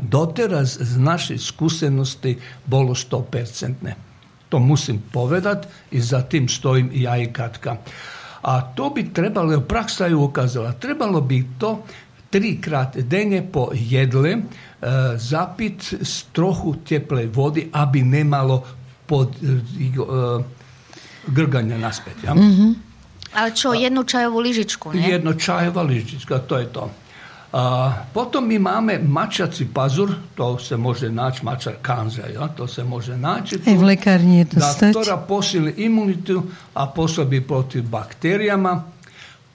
doteraz z naše skusenosti bolo 100%. To musim povedat i za tim stojim ja i Katka. A to bi trebalo, praksa je ukazala, trebalo bi to tri krat denje po jedle e, zapit s trohu tjeple vodi, aby nemalo pod, e, grganja naspet. Ja? Mm-hmm. Ali čo, jednu čajovu ližičku, ne? Jedno čajeva ližička, to je to. A, potom mi imame mačaci pazur, to se može naći, mačar kanza, ja? to se može naći. E, v lekarni je to stać. Posili imunitu, a posobi protiv bakterijama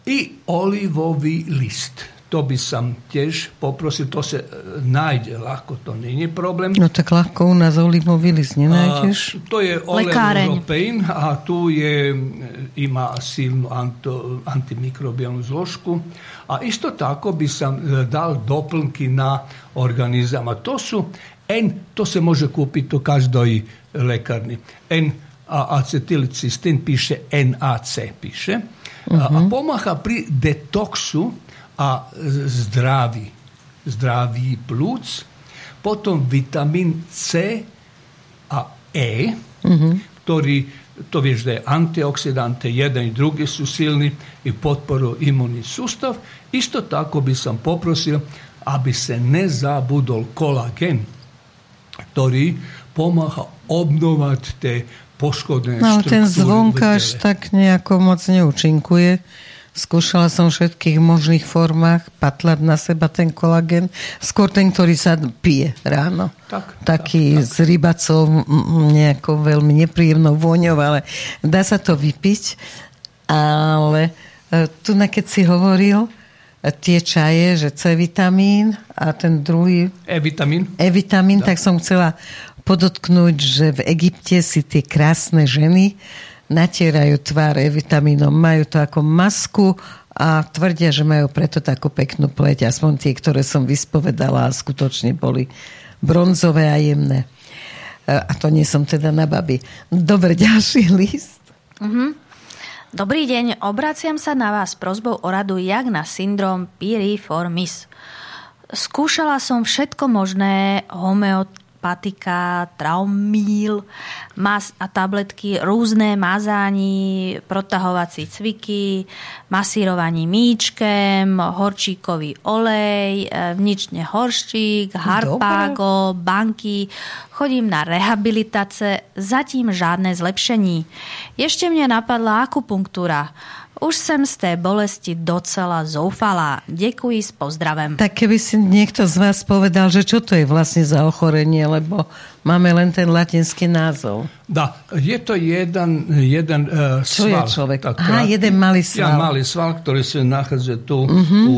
i olivovi list. To by som tiež poprosil, to sa nájde ľahko, to nie je problém. No tak ľahko u nás olivový list nenájdeš? A, to je oleopropein a tu je, ima silnu anto, antimikrobiálnu zložku. A isto tako bi sam dal doplnky na organizam. A to su N, to se može kupiti u každoj lekarni. N acetilicistin piše NAC piše. Uh -huh. A mhm. pomaha pri detoksu a zdraví, zdravý plúc, potom vitamin C a E, mm-hmm. ktorý, to vieš, da je antioxidante, jedan i drugi su silni i potporu imunni sustav. Isto tako bi sam poprosil, aby se ne zabudol kolagen, ktorý pomáha obnovať tie poškodené no, ale ten zvonkáš tak nejako moc neúčinkuje Skúšala som všetkých možných formách patlať na seba ten kolagen. Skôr ten, ktorý sa pije ráno. Tak, Taký tak, tak. s rybacou nejakou veľmi nepríjemnou vôňou, ale dá sa to vypiť. Ale e, tu, keď si hovoril, e, tie čaje, že C vitamín a ten druhý... E-vitamín. E-vitamín, tak som chcela podotknúť, že v Egypte si tie krásne ženy natierajú tvár vitamínom, majú to ako masku a tvrdia, že majú preto takú peknú pleť, aspoň tie, ktoré som vyspovedala a skutočne boli bronzové a jemné. A to nie som teda na baby. Dobre, ďalší list. Mm-hmm. Dobrý deň, obraciam sa na vás prozbou o radu jak na syndrom piriformis. Skúšala som všetko možné, homeot patika, traumíl, mas a tabletky, rôzne mazání, protahovací cviky, masírovanie míčkem, horčíkový olej, e, vnitřne horštík, harpágo, Dobre. banky. Chodím na rehabilitace, zatím žádné zlepšení. Ešte mne napadla akupunktúra. Už som z tej bolesti docela zoufalá. Ďakujem s pozdravem. Tak keby si niekto z vás povedal, že čo to je vlastne za ochorenie, lebo máme len ten latinský názov. Da, je to jeden, jeden uh, Čo sval. je človek? Aha, jeden malý sval. Ja, malý sval, ktorý sa nachádza tu uh-huh. u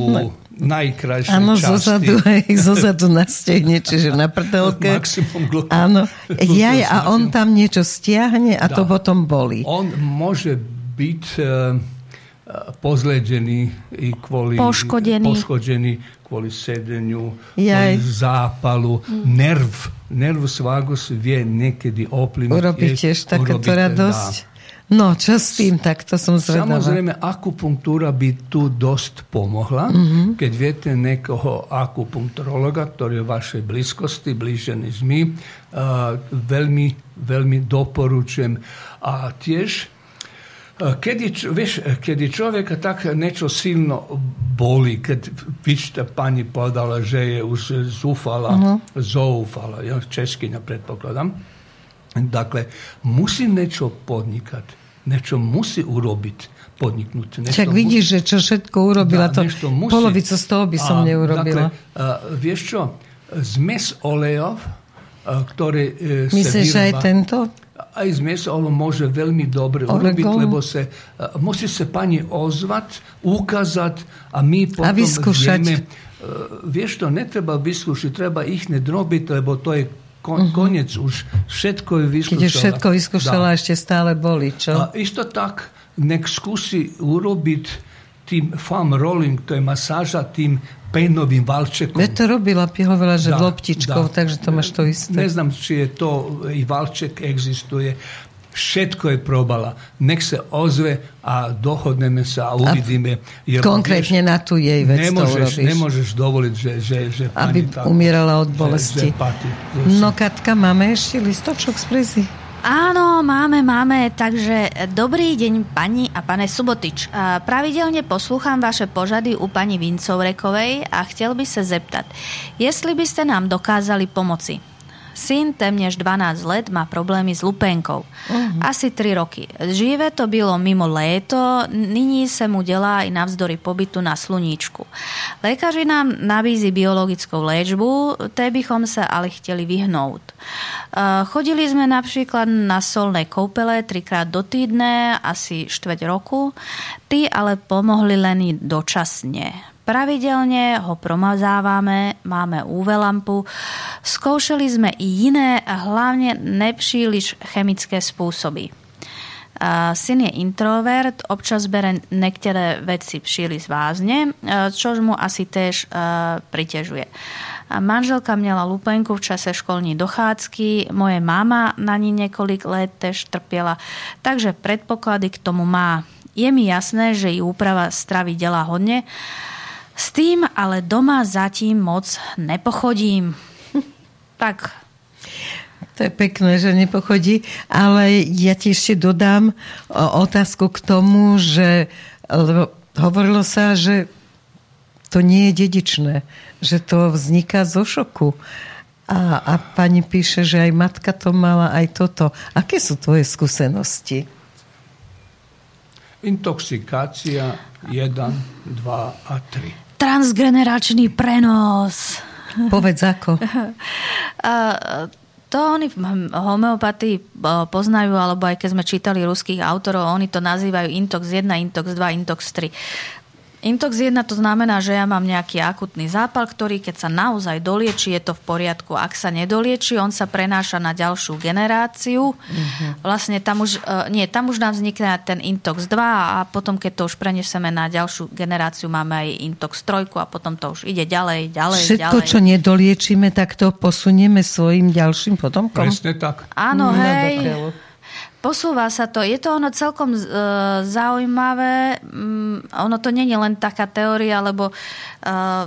najkrajšej Áno, zozadu, hej, zozadu na stehne, čiže na prdelke. Maximum Áno, jaj, a on tam niečo stiahne a da. to potom boli. On môže byť... Uh, pozledený i kvôli poškodený, poškodený kvôli sedeniu, Jaj. kvôli zápalu. Mm. Nerv, nervus vagus vie niekedy ovplyvniť. Urobiť tiež takéto radosť? Dá. No, čo s tým, tak to som zvedavá. Samozrejme, akupunktúra by tu dosť pomohla. Mm-hmm. Keď viete niekoho akupunkturologa, ktorý je v vašej blízkosti, bližšie než my, uh, veľmi, veľmi doporučujem. A tiež Eh, kad je čovjek eh, čovjeka tak nešto silno boli, kad pišta pani podala, že je uz zufala, uh -huh. zoufala, ja, českinja pretpokladam, dakle, musi nešto podnikat, nešto musi urobit, podniknut. Nešto Čak vidiš, že čo všetko urobila da, to, musi, polovicu stobi sam ne urobila. Dakle, eh, vješ čo, zmes olejov, ktorý ktoré se Misliš, že je tento? a iz mjesta ovo može veľmi dobro urobiti, lebo se musí se pani ozvat, ukazat, a mi potom a vrijeme, e, to, ne treba vislušiti, treba ih ne drobiti, lebo to je kon, mhm. uh -huh. už. všetko je vislušala. Keď je šetko iskušala, ešte stále boli, čo? A, isto tak, nek skúsi urobiti tým farm rolling, to je masáža tým penovým valčekom. Veď to robila, hovorila, že da, loptičkou, da. takže to máš to isté. Ne znam, či je to, i valček existuje. Všetko je probala. Nech se ozve a dohodneme sa a uvidíme. A konkrétne vieš, na tú jej vec nemôžeš, to Nemôžeš dovoliť, že, že, že Aby pani umierala od bolesti. Že, že pati, no Katka, máme ešte listočok z prezy? Áno, máme, máme. Takže dobrý deň pani a pane Subotič. Pravidelne poslúcham vaše požady u pani Vincovrekovej a chcel by sa zeptat, jestli by ste nám dokázali pomoci. Syn téměř 12 let má problémy s lupenkou. Uh-huh. Asi 3 roky. Živé to bylo mimo léto, nyní se mu dělá i navzdory pobytu na sluníčku. Lékaři nám nabízí biologickou léčbu, té bychom se ale chtěli vyhnout. Chodili sme napríklad na solné koupele trikrát do týdne, asi štveť roku. Ty ale pomohli len dočasne. Pravidelne ho promazávame, máme UV lampu. Skúšali sme i iné, hlavne nepříliš chemické spôsoby. Syn je introvert, občas bere niektoré veci příliš vážne, čož mu asi tiež pritežuje. Manželka měla lupenku v čase školní dochádzky, moje mama na ní niekoľko let tež trpiela, takže predpoklady k tomu má. Je mi jasné, že i úprava stravy delá hodne, s tým ale doma zatím moc nepochodím. tak. To je pekné, že nepochodí, ale ja ti ešte dodám otázku k tomu, že hovorilo sa, že to nie je dedičné, že to vzniká zo šoku. A, a pani píše, že aj matka to mala, aj toto. Aké sú tvoje skúsenosti? Intoxikácia 1, 2 a 3 transgeneračný prenos. Povedz ako. to oni v homeopatii poznajú, alebo aj keď sme čítali ruských autorov, oni to nazývajú intox 1, intox 2, intox 3. Intox 1 to znamená, že ja mám nejaký akutný zápal, ktorý keď sa naozaj dolieči, je to v poriadku. Ak sa nedolieči, on sa prenáša na ďalšiu generáciu. Uh-huh. Vlastne tam už, uh, nie, tam už nám vznikne ten Intox 2 a potom, keď to už preneseme na ďalšiu generáciu, máme aj Intox 3 a potom to už ide ďalej, ďalej, Všetko, ďalej. čo nedoliečíme, tak to posunieme svojim ďalším potomkom? Presne tak. Áno, no, hej posúva sa to. Je to ono celkom uh, zaujímavé. Um, ono to je len taká teória, lebo uh,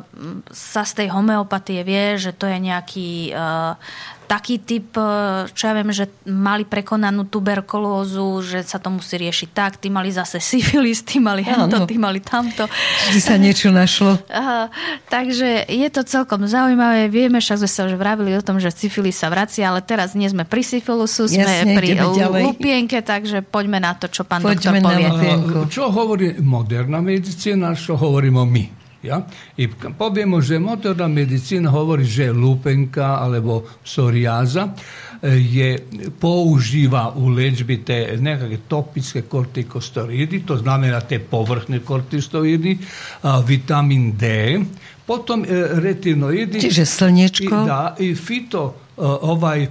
sa z tej homeopatie vie, že to je nejaký uh, taký typ, e, čo ja viem, že mali prekonanú tuberkulózu, že sa to musí riešiť tak, tí mali zase syfilis, tí mali hento, tí mali tamto. Vždy sa niečo našlo. Uh, takže je to celkom zaujímavé. Vieme, však sme sa už vravili o tom, že syfilis sa vracia, ale teraz nie sme pri syfilusu, sme Jasne, pri lupienke, takže poďme na to, čo pán poďme doktor povie. Čo hovorí moderná medicína, čo hovoríme my? Ja? I povijemo, že moderna medicina govori že lupenka alebo psorijaza e, je použiva u leđbi te nekakve topijske kortikosteroidi, to znamena te povrhne kortikosteroidi, vitamin D, potom e, retinoidi. Čiže slnječko. I, da, i fito, e, ovaj,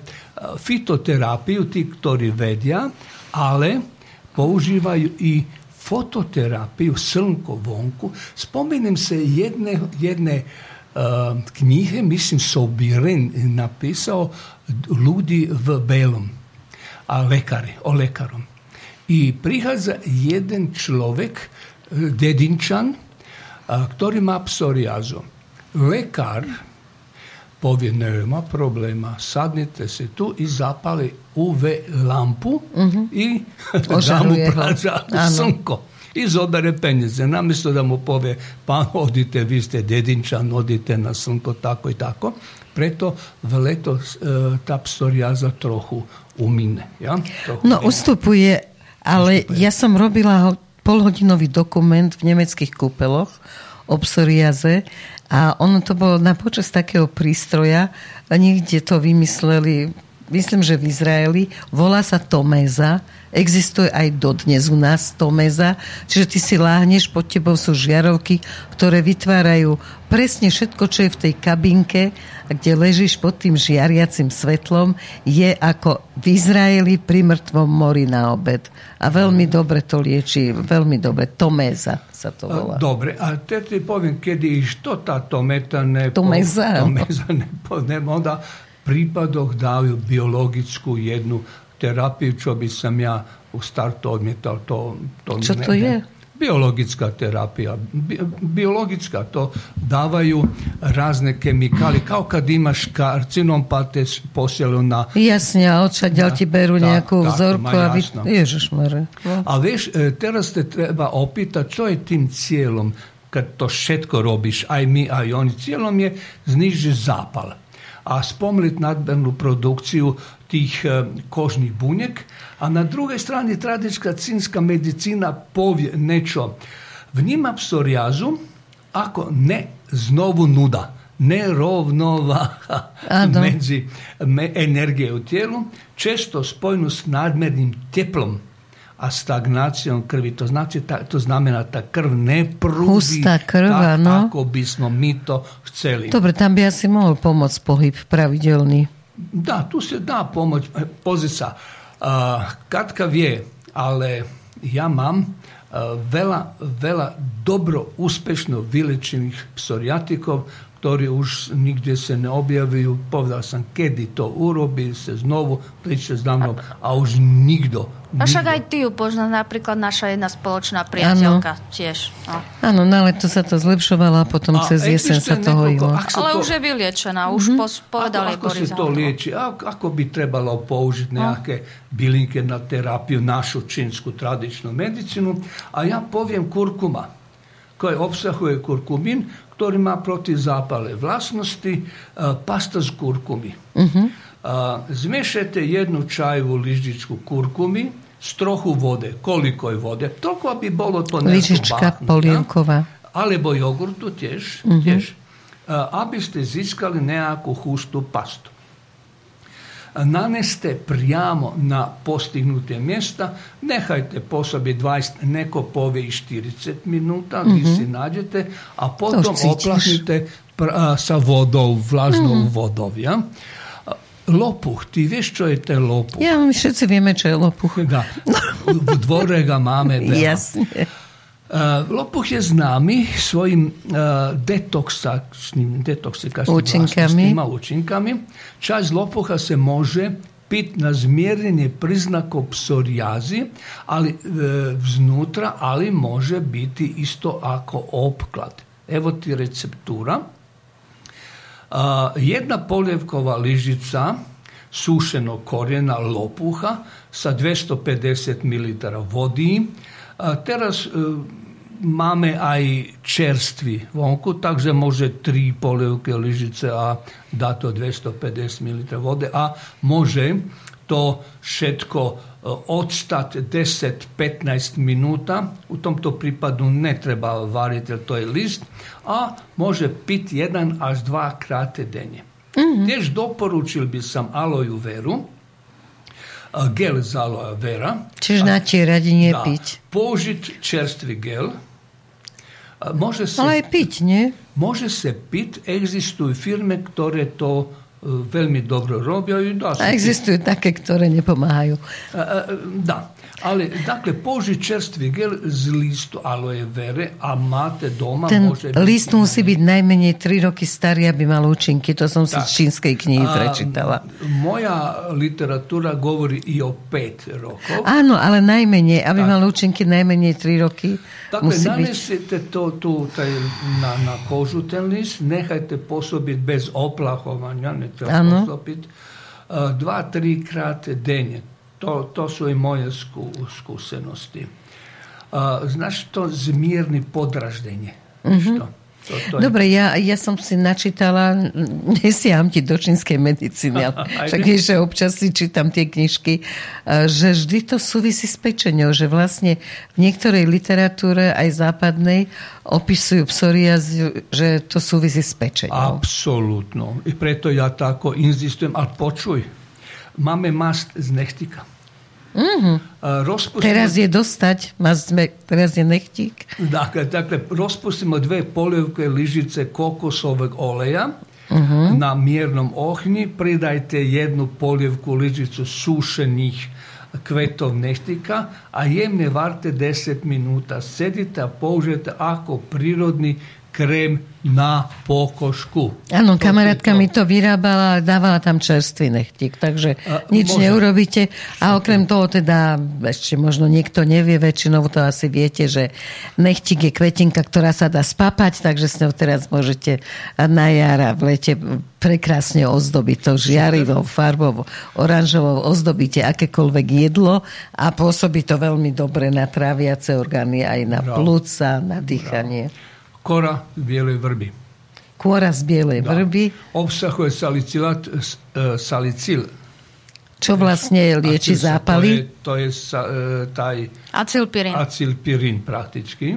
fitoterapiju, ti, ktori vedja, ale použivaju i fototerapiju, slnko vonku. Spomenem se jedne, jedne uh, knjige, mislim Sobiren napisao Ljudi v belom, a lekari, o lekarom. I prihaza jedan človek, dedinčan, uh, ktorý má psoriazu. Lekar povije nema problema, sadnite se tu i zapali UV lampu mm-hmm. i da mu praža slnko. I zobere penjeze. Namjesto da mu povije, pa odite, vi ste dedinčan, odite na slnko, tako i tako. Preto v leto e, ta psoriaza trochu umine. Ja? Trochu no, ustupuje, ale ustupuje. ja som robila polhodinový dokument v nemeckých kúpeloch o psoriaze a ono to bolo na počas takého prístroja, niekde to vymysleli, myslím, že v Izraeli, volá sa Tomeza, existuje aj dodnes u nás Tomeza, čiže ty si láhneš, pod tebou sú žiarovky, ktoré vytvárajú presne všetko, čo je v tej kabinke, kde ležíš pod tým žiariacim svetlom, je ako v Izraeli pri mŕtvom mori na obed. A veľmi dobre to lieči, veľmi dobre. Toméza sa to volá. Dobre, a teď ti poviem, kedy što tá tometa ne... Tomeza. Tomeza ne, ne, onda prípadoch dávajú biologickú jednu terapiju, čo by som ja u startu odmjetal. To, to čo to ne, je? Biologická terapija. Bi, biologická, to dávaju razne kemikali. Kao kad imaš karcinom pa te posjelu na... Jasne, a odšaďal ti beru da, nejakú tak, vzorku a. Ježišmare. No. A vieš, teraz te treba opýtať, čo je tým cieľom, kad to všetko robíš, aj my, aj oni. Cieľom je znižiť zápal a spomlit nadmernu produkciju tih e, kožnih bunjek, a na drugoj strani tradička cinska medicina povje nečo. Njima psorijazu ako ne znovu nuda nerovnova među me, energije u tijelu, često spojnu s nadmernim teplom. A stagnacijom krvi. To, znači, ta, to znamená, ta krv ne prúdi Hustá krv, tak, áno. ako by smo mi to chceli. Dobre, tam by asi mohol pomôcť pohyb pravidelný. Da, tu se da pomoć. E, Pozi sa, a, Katka vie, ale ja mám a, veľa, veľa dobro uspešno vylečených psoriatikov, ktorí už nikde se ne objavujú. Povedal som, kedy to urobi, se znovu pliče s mnou a už nikto. A však aj ty ju poznáš, napríklad naša jedna spoločná priateľka tiež. No. Áno, na leto sa to zlepšovalo a potom A cez jeseň sa to hojilo. Ale to- už je vyliečená, už Mhm. pos- povedal jej ako, ako Boris. se to liječi? Ako, ako bi trebalo použiti nejaké bilinke na terapiju, našu čínsku tradičnu medicinu? A ja povijem kurkuma, koji obsahuje kurkumin, ktorý má protizápale vlastnosti, a, pasta z kurkumi. A, Zmiešajte jednu čajovú lyžičku kurkumi s trochu vode. Koliko je vode? Toliko aby bolo to nešto Lyžička bahnuté. polievková. alebo jogurtu tiež, tiež a, aby ste získali nejakú hustú pastu. Naneste priamo na postignuté mjesta, nehajte pôsobiť 20, neko povie i 40 minúta, vy si nađete, a potom cítiš. oplahnite pr- a, sa vodou, vlažnou vodou. Ja? A, Lopuch, ty vieš, čo je ten lopuch? Ja, my všetci vieme, čo je lopuch. Da. V dvore ga máme. Jasne. Uh, lopuch je známy svojim uh, detoxačným, detoxikačným Účinkami. vlastnostima, účinkami. Časť lopucha se može pit na zmiernenie príznakov psoriazy, ali e, vznutra, ali može biti isto ako opklad. Evo ti receptura. A, jedna poljevkova ližica sušenog korijena lopuha sa 250 ml vodi teraz máme aj čerství vonku, takže môže tri polievky lyžice a dá to 250 ml vode, a môže to všetko e, odstať 10-15 minuta, u tomto prípadu netreba variť, to je list, a môže piť jeden až dva krát denne. Mm -hmm. Tež doporučil by som aloju veru, gel z aloe vera. Čiže natierať, nie Da, piť. Použiť čerstvý gel. Môže sa Ale aj piť, nie? Može se pit, egzistuju firme ktoré to veľmi dobro robia i da A existujú také, ktoré nepomáhajú. E, e, Da, ali dakle použiť čerstvý gel z listu aloe vere, a máte doma Ten byť- list musí byť najmenej 3 roky starý, aby mal účinky. To som si Tak. z čínskej knihy A, prečítala. Moja literatúra govori i o 5 rokov. Áno, ale najmenej, aby mal účinky najmenej 3 roky, Dakle, musí byť. nanesete to tu taj, na, na kožu ten list, nehajte posobiti bez oplahovanja, ne ne treba ano. E, dva, tri krate denje. To, to su i moje sku, skusenosti. E, znaš to zmirni podraždenje? Mm -hmm. Što? To, to, to je- Dobre, ja, ja som si načítala, nesiam ti do čínskej medicíny, ale však vieš, že občas si čítam tie knižky, eh, že vždy to súvisí s pečenou, že vlastne v niektorej literatúre, aj západnej, opisujú psoriaziu, že to súvisí s pečenou. Apsolutno. I preto ja tako inzistujem, ali počuj, máme mast z nehtika. Mm-hmm. Teraz je dostať, teraz je nechtík. dakle, dakle, rozpustimo dve polievke lyžice kokosovog oleja na mjernom ohnji, pridajte jednu polievku lyžicu sušenih kvetov nehtika, a jemne varte 10 minuta. Sedite a použijete ako prirodni krém na pokožku. Áno, kamarátka to- mi to vyrábala, ale dávala tam čerstvý nechtík, takže A, nič môže. neurobíte. A okrem toho teda, ešte možno niekto nevie, väčšinou to asi viete, že nechtík je kvetinka, ktorá sa dá spapať, takže s ňou teraz môžete na jar a v lete prekrásne ozdobiť to žiarivou, farbou, oranžovou, ozdobíte akékoľvek jedlo a pôsobí to veľmi dobre na tráviace orgány, aj na Bravo. plúca, na dýchanie. Kora bijelej vrbi. Kôra z bielej Da. vrby, Obsahuje salicilat, s- e, salicil. čo vlastne lieči zápaly. To je, to je e, taj Acilpirin. acilpirin praktički.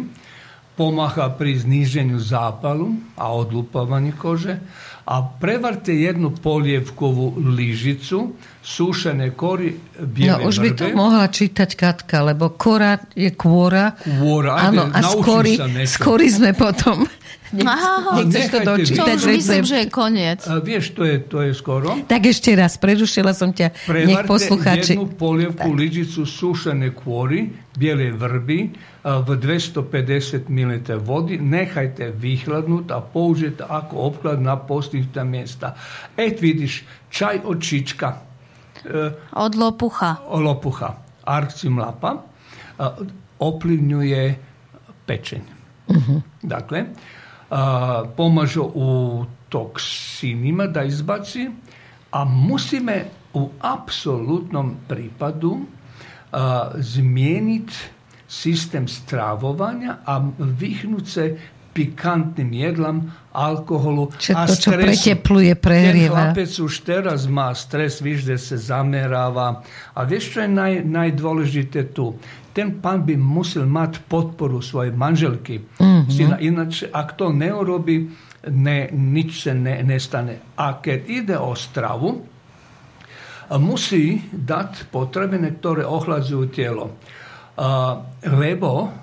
pomaha pri zniženju zapalu, a odlupavanje kože, a prevarite jednu poljevkovu ližicu, sušene kori, bijele No už by to mohla čítať Katka, lebo kora je kôra. Kôra, Áno, ajde, a skory, sa niečo. skory sme potom. Aha. Nechceš to Nechajte To dočítať? už myslím, že je koniec. A vieš, to je, to je skoro. Tak ešte raz, prerušila som ťa. Nech Prevarte poslucháči... jednu poljevku ližicu sušene kvori, bijele vrbi, a v 250 ml vodi, nehajte vyhladnúť a použijte ako obklad na postignutá mjesta. Et vidiš, čaj od čička, e, Od lopucha. lopuha, arcimlapa, a, oplivňuje pečeň. Dakle, a, pomaže u toksinima da izbaci, a musíme u apsolutnom prípadu a, zmieniť systém stravovania a vyhnúť sa pikantným jedlám, alkoholu Všetko, a čo stresu. pretepluje, prehrieva. Ten chlapec už teraz má stres, víš, že sa zameráva. A vieš, čo je naj, najdôležité tu? Ten pán by musel mať podporu svojej manželky. Syna, ináč, ak to neurobi, ne, nič sa ne, nestane. A keď ide o stravu, musí dať potrebné, ktoré ohladzujú telo. A, lebo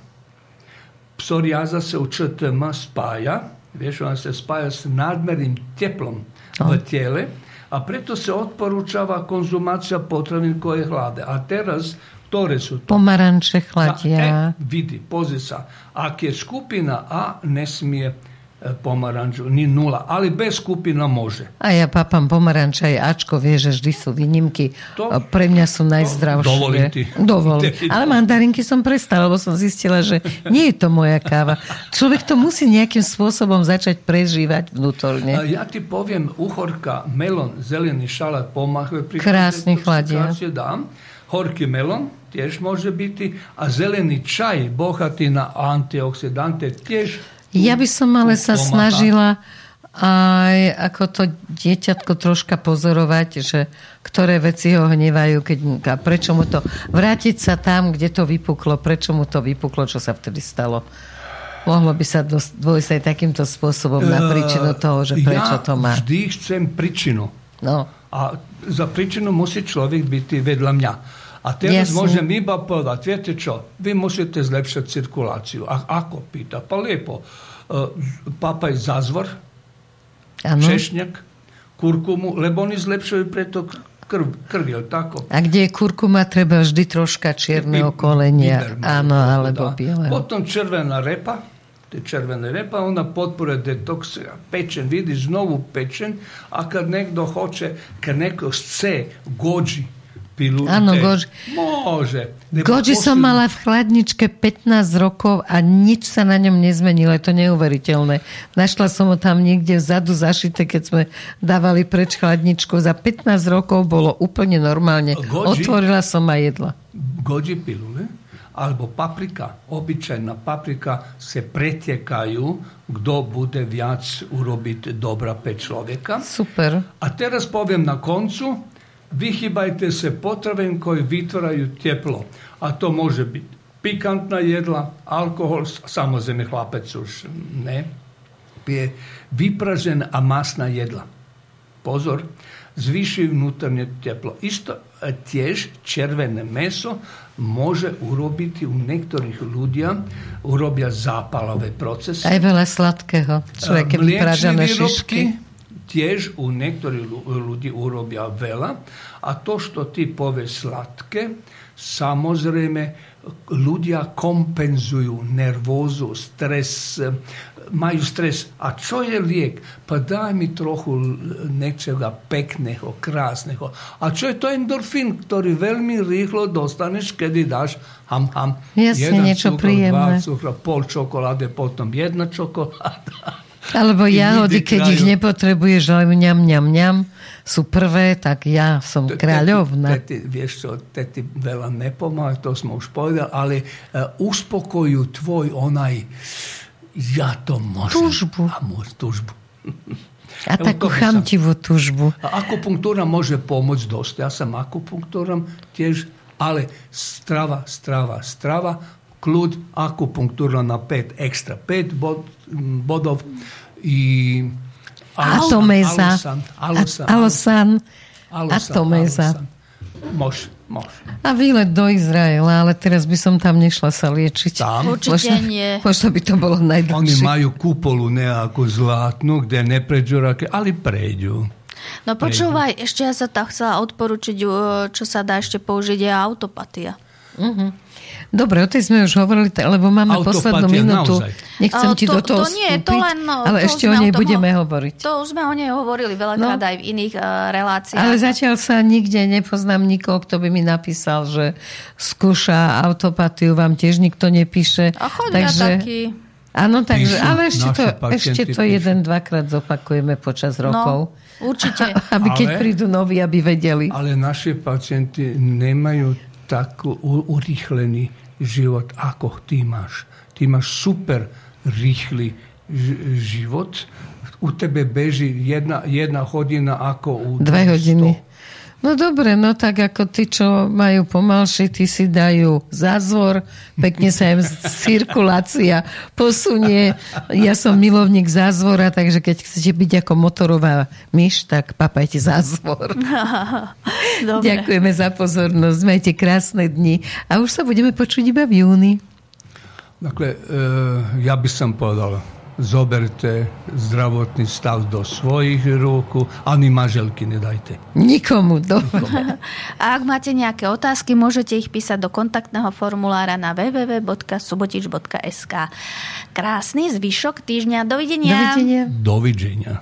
psoriaza se u ČTM spája, vieš, ona se spája s nadmerným teplom v tele a preto se odporúčava konzumácia potravín koje hlade. A teraz, ktoré sú to? Pomaranče chladia. E, vidi, pozri sa. Ak je skupina A, nesmije e, pomaranču, ni nula, ali B skupina može. A ja papám pomaranča aj Ačko, vie, že vždy sú výnimky. To- A pre mňa sú najzdravšie. dovolím ti. Dovolím. Ale mandarinky som prestala, lebo som zistila, že nie je to moja káva. Človek to musí nejakým spôsobom začať prežívať vnútorne. ja ti poviem, uhorka, melon, zelený šalát pri Krásne detoxikácii, Da. Horký melon tiež môže byť a zelený čaj bohatý na antioksidante tiež Ja by som ale sa pomáha. snažila aj ako to dieťatko troška pozorovať, že ktoré veci ho hnevajú, keď, a prečo mu to... Vrátiť sa tam, kde to vypuklo, prečo mu to vypuklo, čo sa vtedy stalo. Mohlo by sa dôjsť aj takýmto spôsobom na príčinu toho, že prečo ja to má. vždy chcem príčinu. No, A za príčinu musí človek byť vedľa mňa. A teraz Jasne. môžem iba povedať, viete čo, vy musíte zlepšať cirkuláciu. A ako? Pýta, pa lijepo. Uh, papaj zazvor, áno. češnjak, kurkumu, lebo oni zlepšujú preto krv, krv je li tako? A kde je kurkuma, treba vždy troška čierneho kolenia. Áno, alebo bieleho. Potom červená repa, te červené repa, ona podporuje detox, pečen, vidiš znovu pečen, a kad nekdo hoće, kad neko chce gođi pilu, Áno, goji. Može. Lebo Goji som mala v chladničke 15 rokov a nič sa na ňom nezmenilo. Je to neuveriteľné. Našla som ho tam niekde vzadu zašité, keď sme dávali preč chladničku. Za 15 rokov bolo úplne normálne. Goji? Otvorila som a jedla. gođi pilule, alebo paprika, običajna paprika se pretjekaju kdo bude viac urobiť dobra pe človeka. Super. A teraz poviem na koncu, vyhybajte se potravin koji vytvaraju teplo. A to može biti pikantna jedla, alkohol, samozrejme chlapec už ne, pije vypražena a masna jedla. Pozor, zvyšujú vnútorne teplo. Isto e, tiež červené meso môže urobiť u niektorých ľudia, urobia zápalové procesy. Aj veľa sladkého. Človek, keď výrobky šišky. Tiež u niektorých ľu- ľudí urobia veľa. A to, što ti povieš sladké, samozrejme ľudia kompenzujú nervózu, stres, majú stres. A čo je liek? Pa daj mi trochu nečega pekného, krásneho. A čo je to endorfín, ktorý veľmi rýchlo dostaneš, kedy dáš ham, ham. Jasne, niečo cukor, príjemné. Dva cukra, pol čokolády, potom jedna čokoláda. Alebo jahody, keď ich nepotrebuješ, ale ňam, ňam, ňam, sú prvé, tak ja som kráľovna. Teti, vieš čo, teti veľa nepomáha, to sme už povedali, ale uh, uspokojujú tvoj onaj, ja to môžem. Túžbu. A môj túžbu. A Evo, takú som- chamtivú tužbu. A akupunktúra môže pomôcť dosť. Ja som akupunktúrom tiež, ale strava, strava, strava, kľud, akupunktúra na 5, extra 5 bod, bodov i Atomeza. Alosan. Atomeza. Môž, môž. A výlet do Izraela, ale teraz by som tam nešla sa liečiť. Tam? Určite možno, nie. Možno by to bolo Oni najdlhšie. majú kúpolu nejakú zlatnú, kde nepređu rake, ali pređu. No počúvaj, ešte ja sa tak chcela odporučiť, čo sa dá ešte použiť, je autopatia. Dobre, o tej sme už hovorili, lebo máme Autopatia, poslednú minútu. naozaj. Nechcem ti to- do toho to nie, to vstúpiť, len, no, ale to ešte o o nej tom budeme ho- hovoriť. To už sme o nej hovorili veľakrát No. aj v iných uh, reláciách. Ale zatiaľ sa nikde nepoznám nikoho, kto by mi napísal, že skúša autopatiu, vám tiež nikto nepíše. A chodia takí. Áno, takže, ale ešte to, ešte to píšu. jeden, dvakrát zopakujeme počas rokov. No, určite. Aby keď Ale- prídu noví, aby vedeli. Ale naši pacienti nemajú takú u- urýchlený život, ako ty máš. Ty máš super rýchly život. U tebe beží jedna, jedna hodina ako u Dve 200. hodiny. No dobre, no tak ako tí, čo majú pomalšie, tí si dajú zázvor, pekne sa im cirkulácia posunie. Ja som milovník zázvora, takže keď chcete byť ako motorová myš, tak papajte zázvor. Dobre. Ďakujeme za pozornosť, majte krásne dni a už sa budeme počuť iba v júni. Dakle, e, ja by som povedal, zoberte zdravotný stav do svojich rúk, ani manželky nedajte. Nikomu, do... A ak máte nejaké otázky, môžete ich písať do kontaktného formulára na www.subotič.sk. Krásny zvyšok týždňa. Dovidenia. Dovidenia. Dovidenia.